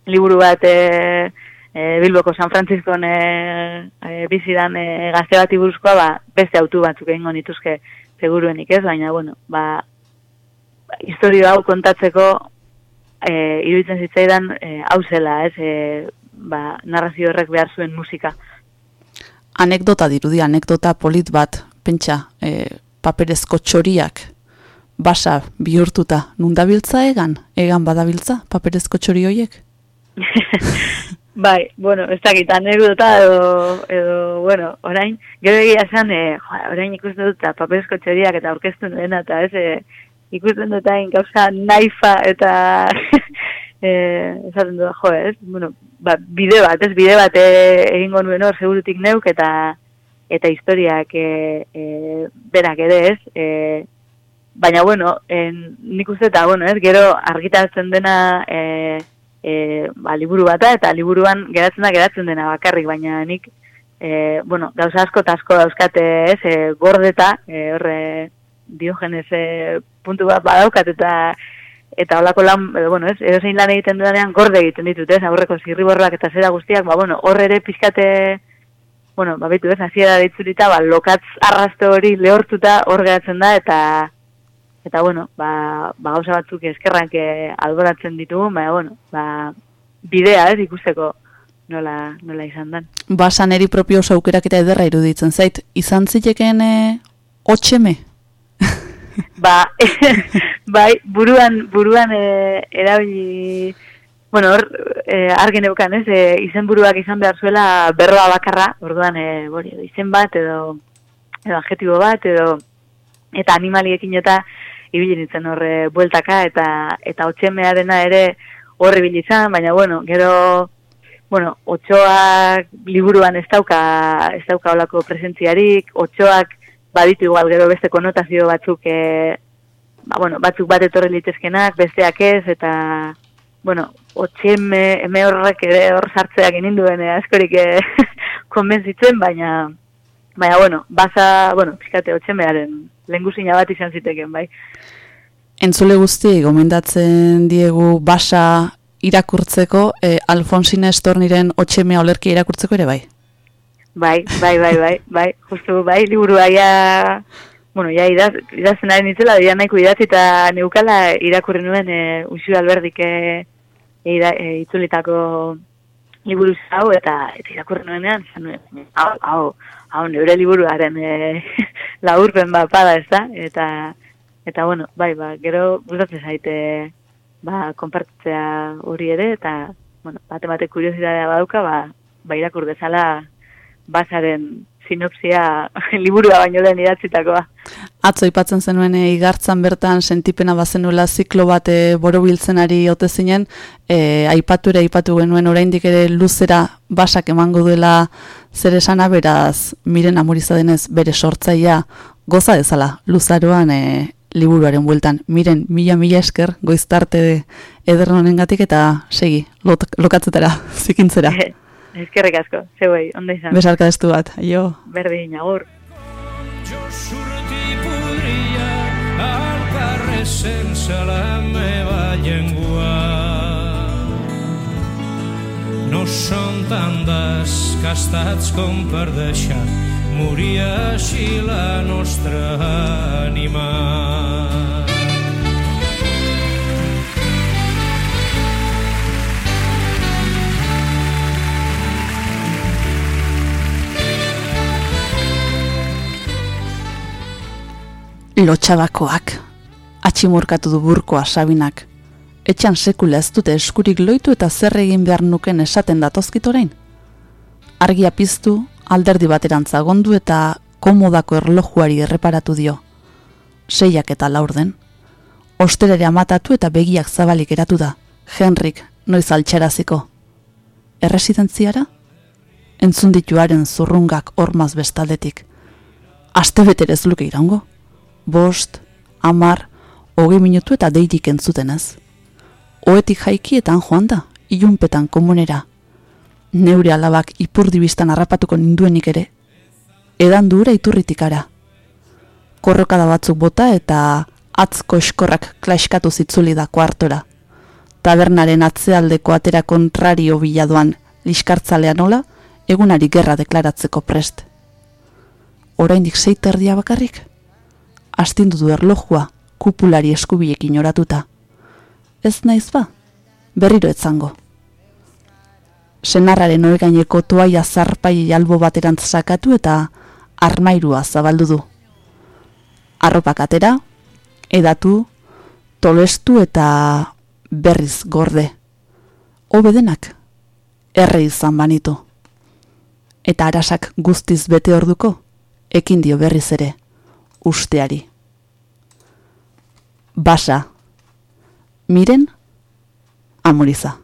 liburu bat e, e, Bilboko San Franciscon e, e, bizidan e, gazte bati buruzkoa, ba, beste autu batzuk egingo nituzke seguruenik ez, baina, bueno, ba, historio hau kontatzeko e, iruditzen zitzaidan e, hau zela, ez, e, ba, narrazio horrek behar zuen musika. Anekdota dirudi, anekdota polit bat, pentsa, e, paperezko txoriak, basa bihurtuta, nundabiltza egan? Egan badabiltza, paperezko txori hoiek? (laughs) Bai, bueno, ez dakit, anekdota edo, edo, bueno, orain, gero egia esan, e, jo, orain ikusten dut, eta paperezko txoriak eta orkestu dena, eta ez, e, ikusten dut hain gauza naifa eta (laughs) e, esaten dut, jo, ez, bueno, ba, bide bat, ez, bide bat e, egingo nuen hor, segurutik neuk, eta eta historiak e, e, berak ere ez, e, baina, bueno, en, nik uste eta, bueno, ez, gero argitaratzen dena, e, e, ba, liburu bata, eta liburuan geratzen da geratzen dena bakarrik, baina nik, e, bueno, gauza asko eta asko dauzkate, ez, e, gordeta, e, horre, diogenes e, puntu bat badaukat, eta eta holako lan, edo, bueno, ez, edo zein lan egiten dudanean gorde egiten ditut, ez, aurreko zirriborrak eta zera guztiak, ba, bueno, horre ere pizkate, bueno, ba, betu ez, hasiera ditzurita, ba, lokatz arrasto hori lehortuta hor geratzen da, eta, eta, bueno, ba, ba gauza batzuk eskerrak eh, alboratzen ditugu, baina, bueno, ba, bidea, ez, ikusteko nola, nola izan dan. Basan eri propio aukerak eta ederra iruditzen zait, izan zitekeen e, otxeme? (laughs) ba, (laughs) bai, buruan, buruan e, erabili, bueno, hor, e, argen eukan, ez, e, izen buruak izan behar zuela berroa bakarra, orduan, e, bori, izen bat, edo, edo adjetibo bat, edo, eta animaliekin eta ibili nintzen horre bueltaka, eta, eta otxemea ere horre bilizan, baina, bueno, gero, bueno, otxoak liburuan ez dauka, ez dauka olako presentziarik, otxoak baditu igual gero beste konotazio batzuk e, ba, bueno, batzuk bat etorri litezkenak, besteak ez, eta bueno, otxeme, eme horrek ere hor sartzeak ininduen e, askorik e, (laughs) konbentzitzen, baina baina, bueno, baza, bueno, pixkate, otxemearen lengusina bat izan ziteken, bai. Entzule guzti, gomendatzen diegu basa irakurtzeko, e, Alfonsina Estorniren otxemea olerki irakurtzeko ere bai? Bai, bai, bai, bai, bai, justu, bai, liburua ja, bueno, ja, idaz, idazten ari nintzela, ja nahiko idatzi eta neukala irakurri nuen e, Uxu Alberdik e, e, e, itzulitako liburu hau eta eta irakurri nuenean, zan nuen, hau, hau, hau, neure liburuaren (laughs) e, laurpen bat bada, ez da, eta, eta, bueno, bai, ba, gero gustatzen zaite, ba, konpartitzea hori ere, eta, bueno, bate bate kuriosidadea badauka, ba, ba irakur dezala basaren sinopsia (laughs) liburua baino lehen idatzitakoa. Atzo ipatzen zenuen e, igartzan bertan sentipena bazenuela ziklo bat e, borobiltzenari ote zinen, e, aipatu ere aipatu genuen oraindik ere luzera basak emango duela zer esana beraz miren amurizadenez bere sortzaia goza dezala luzaroan e, liburuaren bueltan. Miren, mila mila esker goiztarte ederronengatik eta segi, lot, lokatzetara, (laughs) zikintzera. (laughs) Eskerrik asko, zeuei, onda izan. Besarka destu bat, jo. Berdin, agur. Jo sortir podria al carrer No som tan descastats com per deixar morir així la nostra ànima. lotxabakoak. Atximurkatu du burkoa sabinak. Etxan sekula ez dute eskurik loitu eta zer egin behar nuken esaten datozkit orain. Argia piztu, alderdi baterantza gondu eta komodako erlojuari erreparatu dio. Seiak eta laurden. Osterere amatatu eta begiak zabalik eratu da. Henrik, noiz altxeraziko. Erresidentziara? Entzun dituaren zurrungak ormaz bestaldetik. Aste beterez luke irango? bost, amar, hogei minutu eta deirik entzuten ez. Oetik jaikietan joan da, ilunpetan komunera. Neure alabak ipurdibistan harrapatuko ninduenik ere. Edan dura iturritik ara. Korrokada batzuk bota eta atzko eskorrak klaiskatu zitzuli da kuartora. Tabernaren atzealdeko atera kontrario biladoan liskartzalea nola, egunari gerra deklaratzeko prest. Oraindik sei terdia bakarrik? Astindu du erlojua, kupulari eskubiekin oratuta. Ez naiz ba, berriro etzango. Senarraren oegaineko toaia zarpai albo baterantz sakatu eta armairua zabaldu du. Arropak atera, edatu, tolestu eta berriz gorde. Obedenak, erre izan banitu. Eta arasak guztiz bete orduko, ekin dio berriz ere, usteari. Basa, miren, amuriza. Batuaren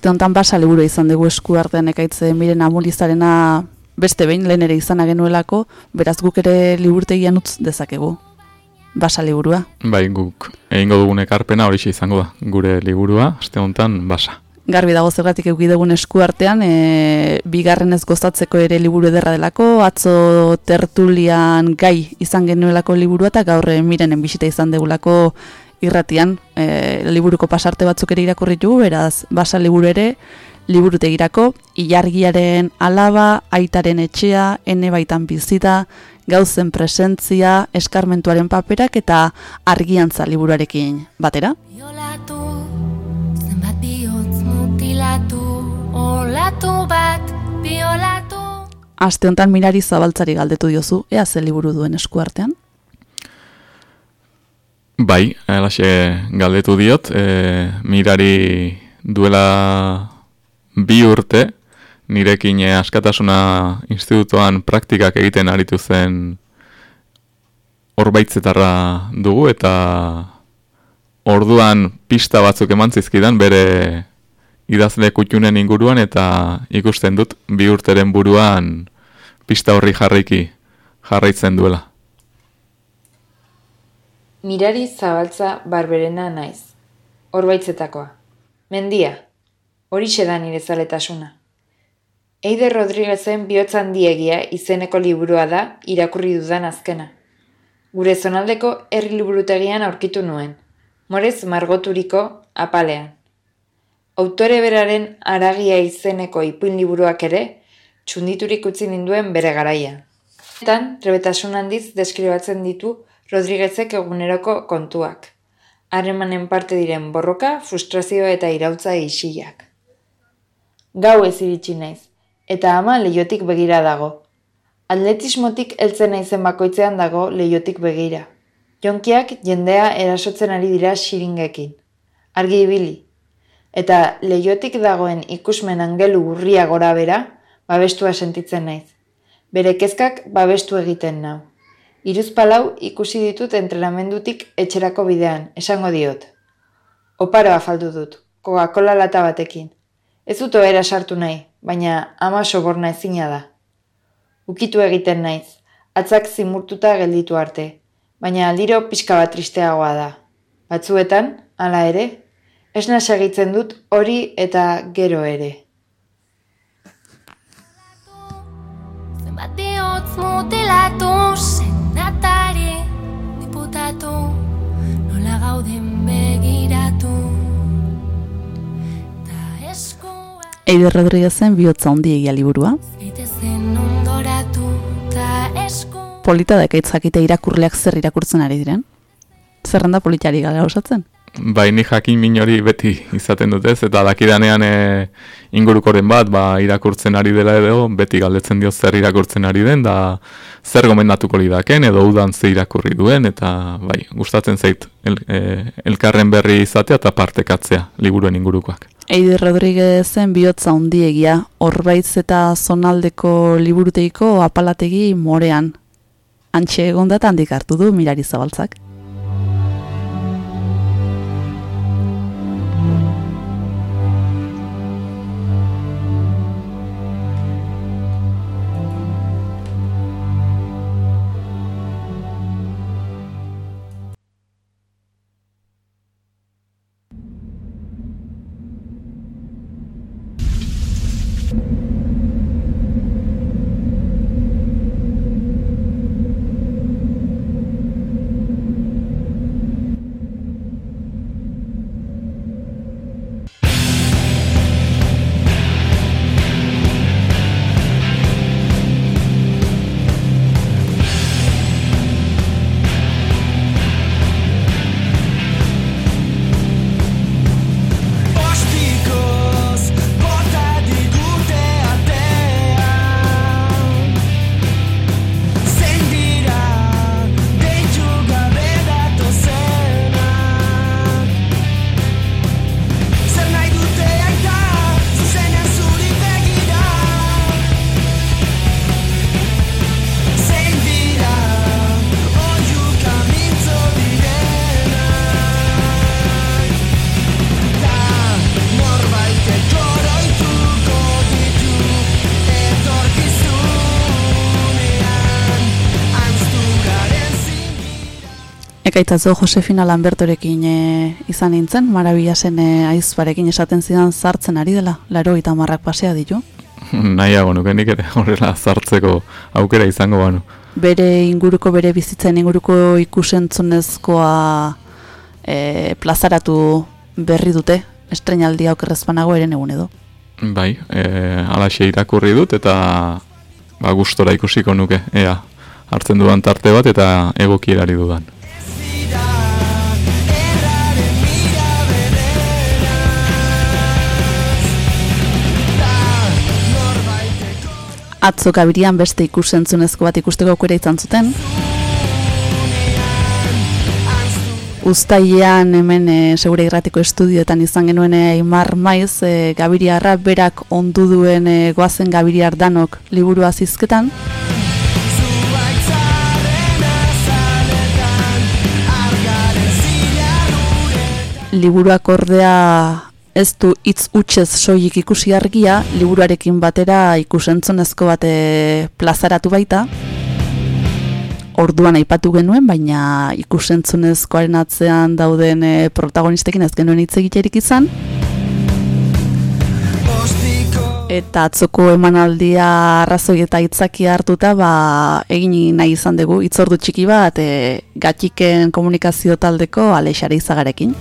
Aste honetan basa liburu izan dugu esku artean ekaitze miren amurizarena beste behin lehen ere izana genuelako, beraz guk ere liburtegian utz dezakegu. Basa liburua. Bai, guk egingo dugun ekarpena horixe izango da. Gure liburua, aste honetan, basa. Garbi dago zergatik eduki dugun esku artean, e, bigarren ez gozatzeko ere liburu ederra delako, atzo tertulian gai izan genuelako liburua eta gaur eh, mirenen bisita izan degulako irratian e, liburuko pasarte batzuk ere irakurri dugu, beraz basa liburu ere liburutegirako, ilargiaren alaba, aitaren etxea, ene baitan bizita, gauzen presentzia, eskarmentuaren paperak eta argiantza liburuarekin batera. Biolatu, zenbat bihotz mutilatu, olatu bat, biolatu. Aste honetan mirari zabaltzari galdetu diozu, ea ze liburu duen eskuartean? Bai, alaxe galdetu diot, e, mirari duela bi urte, nirekin e, askatasuna institutoan praktikak egiten aritu zen horbaitzetarra dugu, eta orduan pista batzuk eman zizkidan bere idazle kutxunen inguruan, eta ikusten dut bi urteren buruan pista horri jarraiki jarraitzen duela. Mirari zabaltza barberena naiz. Horbaitzetako. Mendia. Horixe da nire zaletasuna. Eide Rodriguezen bihotz handiegia izeneko liburua da irakurri dudan azkena. Gure zonaldeko herri liburutegian aurkitu nuen. Morez margoturiko apalean. Autore beraren aragia izeneko ipuin liburuak ere, txunditurik utzi ninduen bere garaia. Eta trebetasun handiz deskribatzen ditu Rodriguezek eguneroko kontuak. Harremanen parte diren borroka, frustrazio eta irautza isiak. Gau ez iritsi naiz, eta ama leiotik begira dago. Atletismotik heltzen naizen bakoitzean dago leiotik begira. Jonkiak jendea erasotzen ari dira xiringekin. Argi ibili. Eta leiotik dagoen ikusmen angelu urria gora bera, babestua sentitzen naiz. Bere kezkak babestu egiten nau. Iruzpalau ikusi ditut entrenamendutik etxerako bidean, esango diot. Oparoa faldu dut, Coca-Cola lata batekin. Ez dut ohera sartu nahi, baina ama soborna ezina da. Ukitu egiten naiz, atzak zimurtuta gelditu arte, baina aldiro pixka bat tristeagoa da. Batzuetan, hala ere, esna segitzen dut hori eta gero ere. Zenbat bihotz mutilatu Senatari, diputatu Nola gauden begiratu Ta eskua Eider Rodriguezen bihotza handi egia liburua. Gaitezen ondoratu Ta esku Polita da irakurleak zer irakurtzen ari diren. Zerrenda politiari gara osatzen. Bai, ni jakin min hori beti izaten dut ez, eta dakidanean e, ingurukoren bat, ba, irakurtzen ari dela edo, beti galdetzen dio zer irakurtzen ari den, da zer gomendatuko lidaken, edo udan ze irakurri duen, eta bai, gustatzen zait el, e, elkarren berri izatea eta partekatzea liburuen ingurukoak. Eider Rodriguezen bihotza handiegia, horbaitz eta zonaldeko liburuteiko apalategi morean. Antxe egonda eta handik hartu du mirari zabaltzak. Ekaitazo Josefina Lambertorekin e, izan nintzen, marabillasen e, aizparekin esaten zidan zartzen ari dela, laro eta marrak pasea ditu. (laughs) Nahiago nuke nik ere horrela zartzeko aukera izango banu. Bere inguruko, bere bizitzen inguruko ikusentzunezkoa e, plazaratu berri dute, estrenaldia okerrezpanago eren egun edo. Bai, e, alaxe irakurri dut eta ba, gustora ikusiko nuke, ea, hartzen dudan tarte bat eta egokierari dudan. Atzo gabirian beste ikusentzunezko bat ikusteko aukera izan zuten. Uztailean hemen e, segure irratiko estudioetan izan genuen e, Aimar Maiz e, Gabiriarra berak ondu duen e, goazen Gabiriar danok liburua zizketan. Liburuak ordea ez du hitz utxez soilik ikusi argia, liburuarekin batera ikusentzunezko bate plazaratu baita. Orduan aipatu genuen, baina ikusentzunezkoaren atzean dauden e, protagonistekin ez genuen hitz egiterik izan. Eta atzoko emanaldia arrazoi eta hitzaki hartuta, ba, egin nahi izan dugu, hitzordu txiki bat, e, gatiken komunikazio taldeko Alexare izagarekin.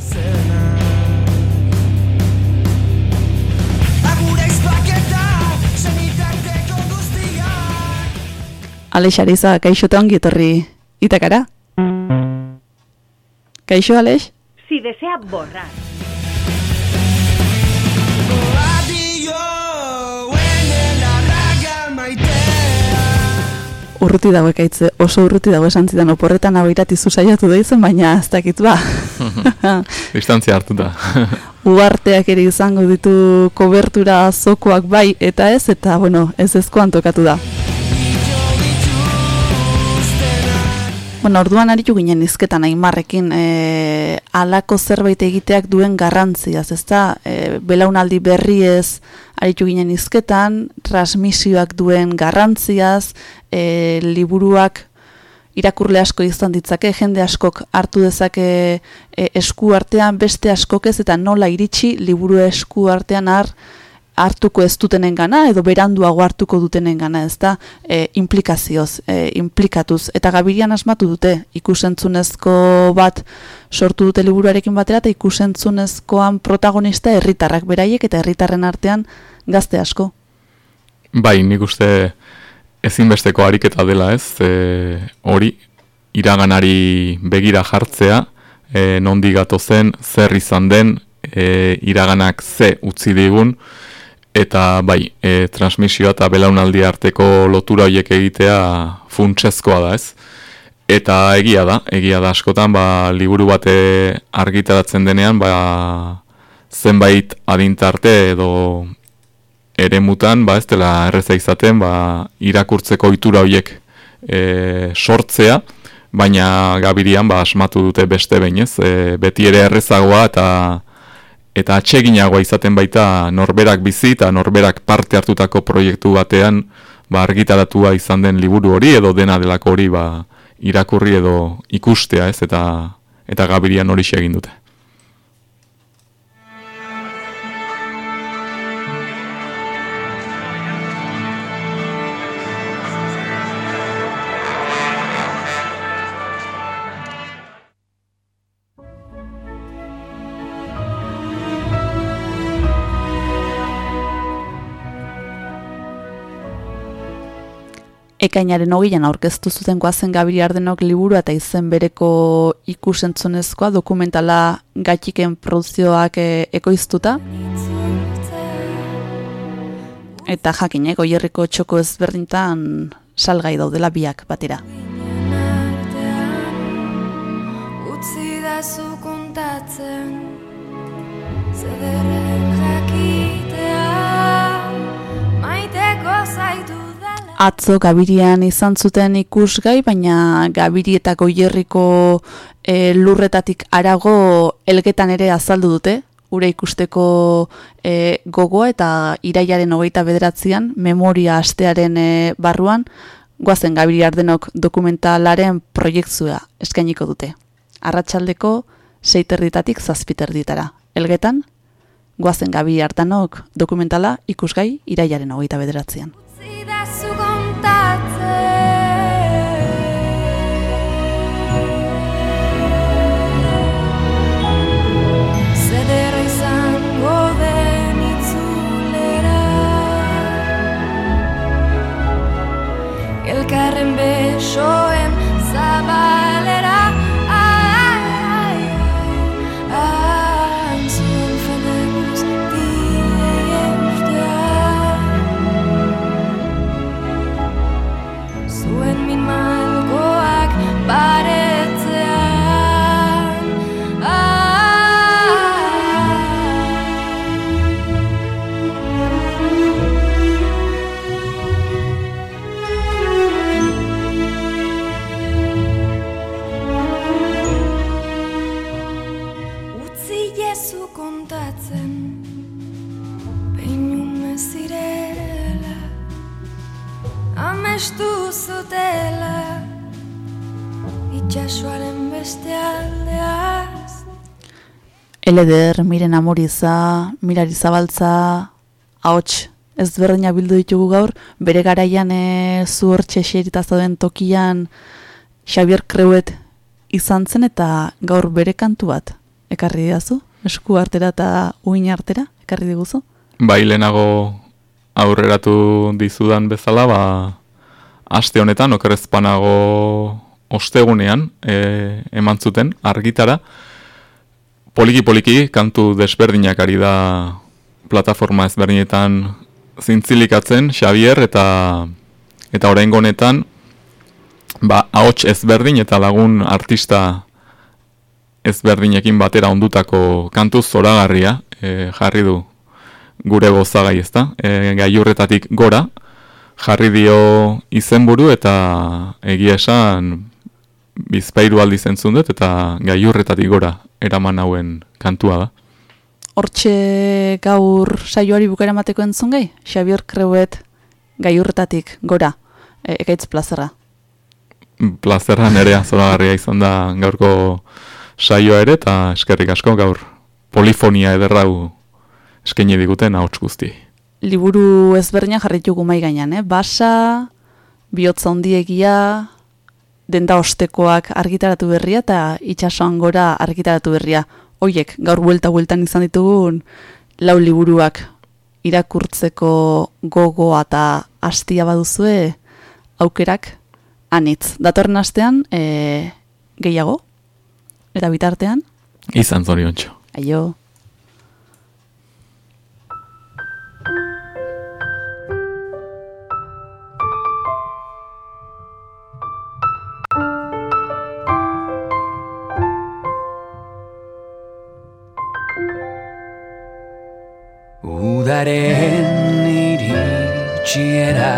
Alexare izaga, kaixo eta ongi etorri itakara? Kaixo, Alex? Si desea borrar. Urruti dago ekaitze, oso urruti dago esan zidan oporretan hau iratizu saiatu da izan, baina ez dakit ba. (laughs) Distantzia hartuta. (laughs) Uarteak ere izango ditu kobertura zokoak bai eta ez, eta bueno, ez ezkoan tokatu da. Bueno, orduan aritu ginen izketan aimarrekin e, alako zerbait egiteak duen garrantziaz, ezta? E, belaunaldi berriez aritu ginen izketan, transmisioak duen garrantziaz, e, liburuak irakurle asko izan ditzake, jende askok hartu dezake e, esku artean, beste askok ez, eta nola iritsi liburu esku artean har, hartuko ez dutenen gana, edo beranduago hartuko dutenen gana, ez da, e, implikazioz, e, implikatuz. Eta gabirian asmatu dute, ikusentzunezko bat sortu dute liburuarekin batera, eta ikusentzunezkoan protagonista herritarrak beraiek, eta herritarren artean gazte asko. Bai, nik uste ezinbesteko ariketa dela ez, e, hori iraganari begira jartzea, e, nondi gato zen, zer izan den, e, iraganak ze utzi digun, eta bai, e, transmisioa eta belaunaldi arteko lotura horiek egitea funtsezkoa da ez. Eta egia da, egia da askotan, ba, liburu bate argitaratzen denean, ba, zenbait adintarte edo ere mutan, ba, ez dela erreza izaten, ba, irakurtzeko itura horiek e, sortzea, baina gabirian ba, asmatu dute beste behin ez, e, beti ere errezagoa eta eta atseginagoa izaten baita norberak bizi eta norberak parte hartutako proiektu batean ba, argitaratua izan den liburu hori edo dena delako hori ba, irakurri edo ikustea ez eta eta gabirian hori egin dute. Ekainaren hogeian aurkeztu zuten goazen Gabiri Ardenok liburu eta izen bereko ikusentzunezkoa dokumentala gatxiken produzioak e, ekoiztuta. Eta jakin, eh, goierriko txoko ezberdintan salgai daudela biak batera. Utzi da zu kontatzen Zederren jakitea Maiteko zaitu Atzo Gabirian izan zuten ikusgai, baina Gabiri eta Goierriko e, lurretatik arago elgetan ere azaldu dute, ure ikusteko e, gogoa eta iraiaren hogeita bederatzean, memoria astearen e, barruan, goazen Gabiri Ardenok dokumentalaren proiektzua eskainiko dute. Arratxaldeko seiterditatik zazpiterditara. Elgetan, goazen Gabiri Ardenok dokumentala ikusgai iraiaren hogeita bederatzean. Elkarren besoen zabalera. Ai, ai, ai, Antzuen fede guztiei eustean Zuen min malkoak baretzean Amestu zutela Itxasuaren beste aldeaz Eleder, miren amoriza, mirari zabaltza, ahots ezberdina bildu ditugu gaur, bere garaian e, zu hortxe xerita zauden tokian Xavier Kreuet izan zen eta gaur bere kantu bat. Ekarri diazu, esku artera eta uin artera, ekarri diguzu. Bai, lehenago aurreratu dizudan bezala, ba, aste honetan, okerrezpanago ostegunean e, eman zuten argitara, poliki-poliki kantu desberdinak ari da plataforma ezberdinetan zintzilikatzen Xavier eta eta oraingo honetan ba ahots ezberdin eta lagun artista ezberdinekin batera ondutako kantu zoragarria e, jarri du gure gozagai, ezta? E, gailurretatik gora jarri dio izenburu eta egia esan bizpairu aldi zentzun dut, eta gaiurretatik gora eraman hauen kantua da. Hortxe gaur saioari bukera mateko entzun gai? Xabier Kreuet gaiurretatik gora, e, ekaitz plazera. Plazerra nerea zoragarria izan da gaurko saioa ere, eta eskerrik asko gaur polifonia ederrau eskaini diguten ahots guzti. Liburu ezberdinak jarritugu mai gainean, eh? Basa, bihotza hondiegia, denda ostekoak argitaratu berria eta itsasoan gora argitaratu berria. Hoiek gaur buelta bueltan izan ditugun lau liburuak irakurtzeko gogoa eta hastia baduzue aukerak anitz. Datorren astean e, gehiago eta bitartean Izan zoriontxo. Aio. Udaren iritsiera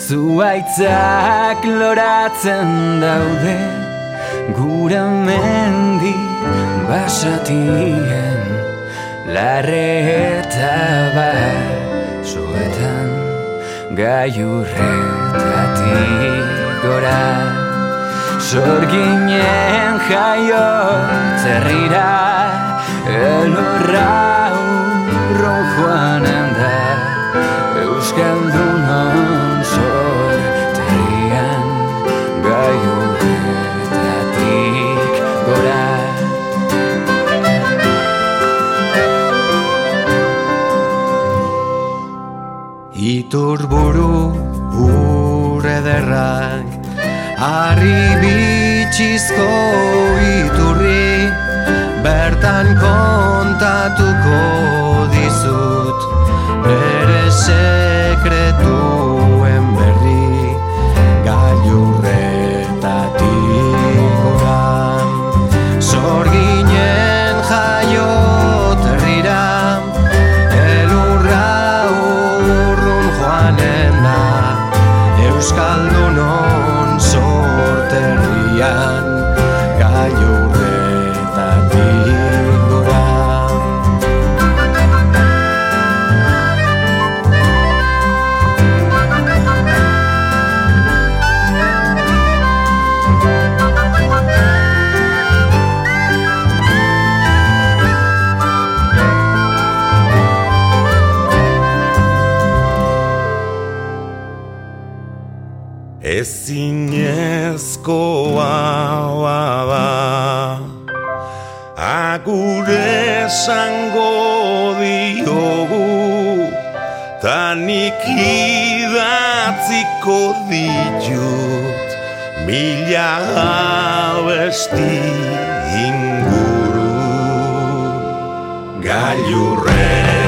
Zuaitzak loratzen daude Gure mendi basatien Larreta basoetan Gaiurretatik gora. Sorginen jaio zerrira Elurra Iturburu urrederrak Arri bitxizko iturri Bertan kontatuko dizut Nere sekretuen esango diogu Tanik idatziko ditut Mila abesti inguru. Gailurretatik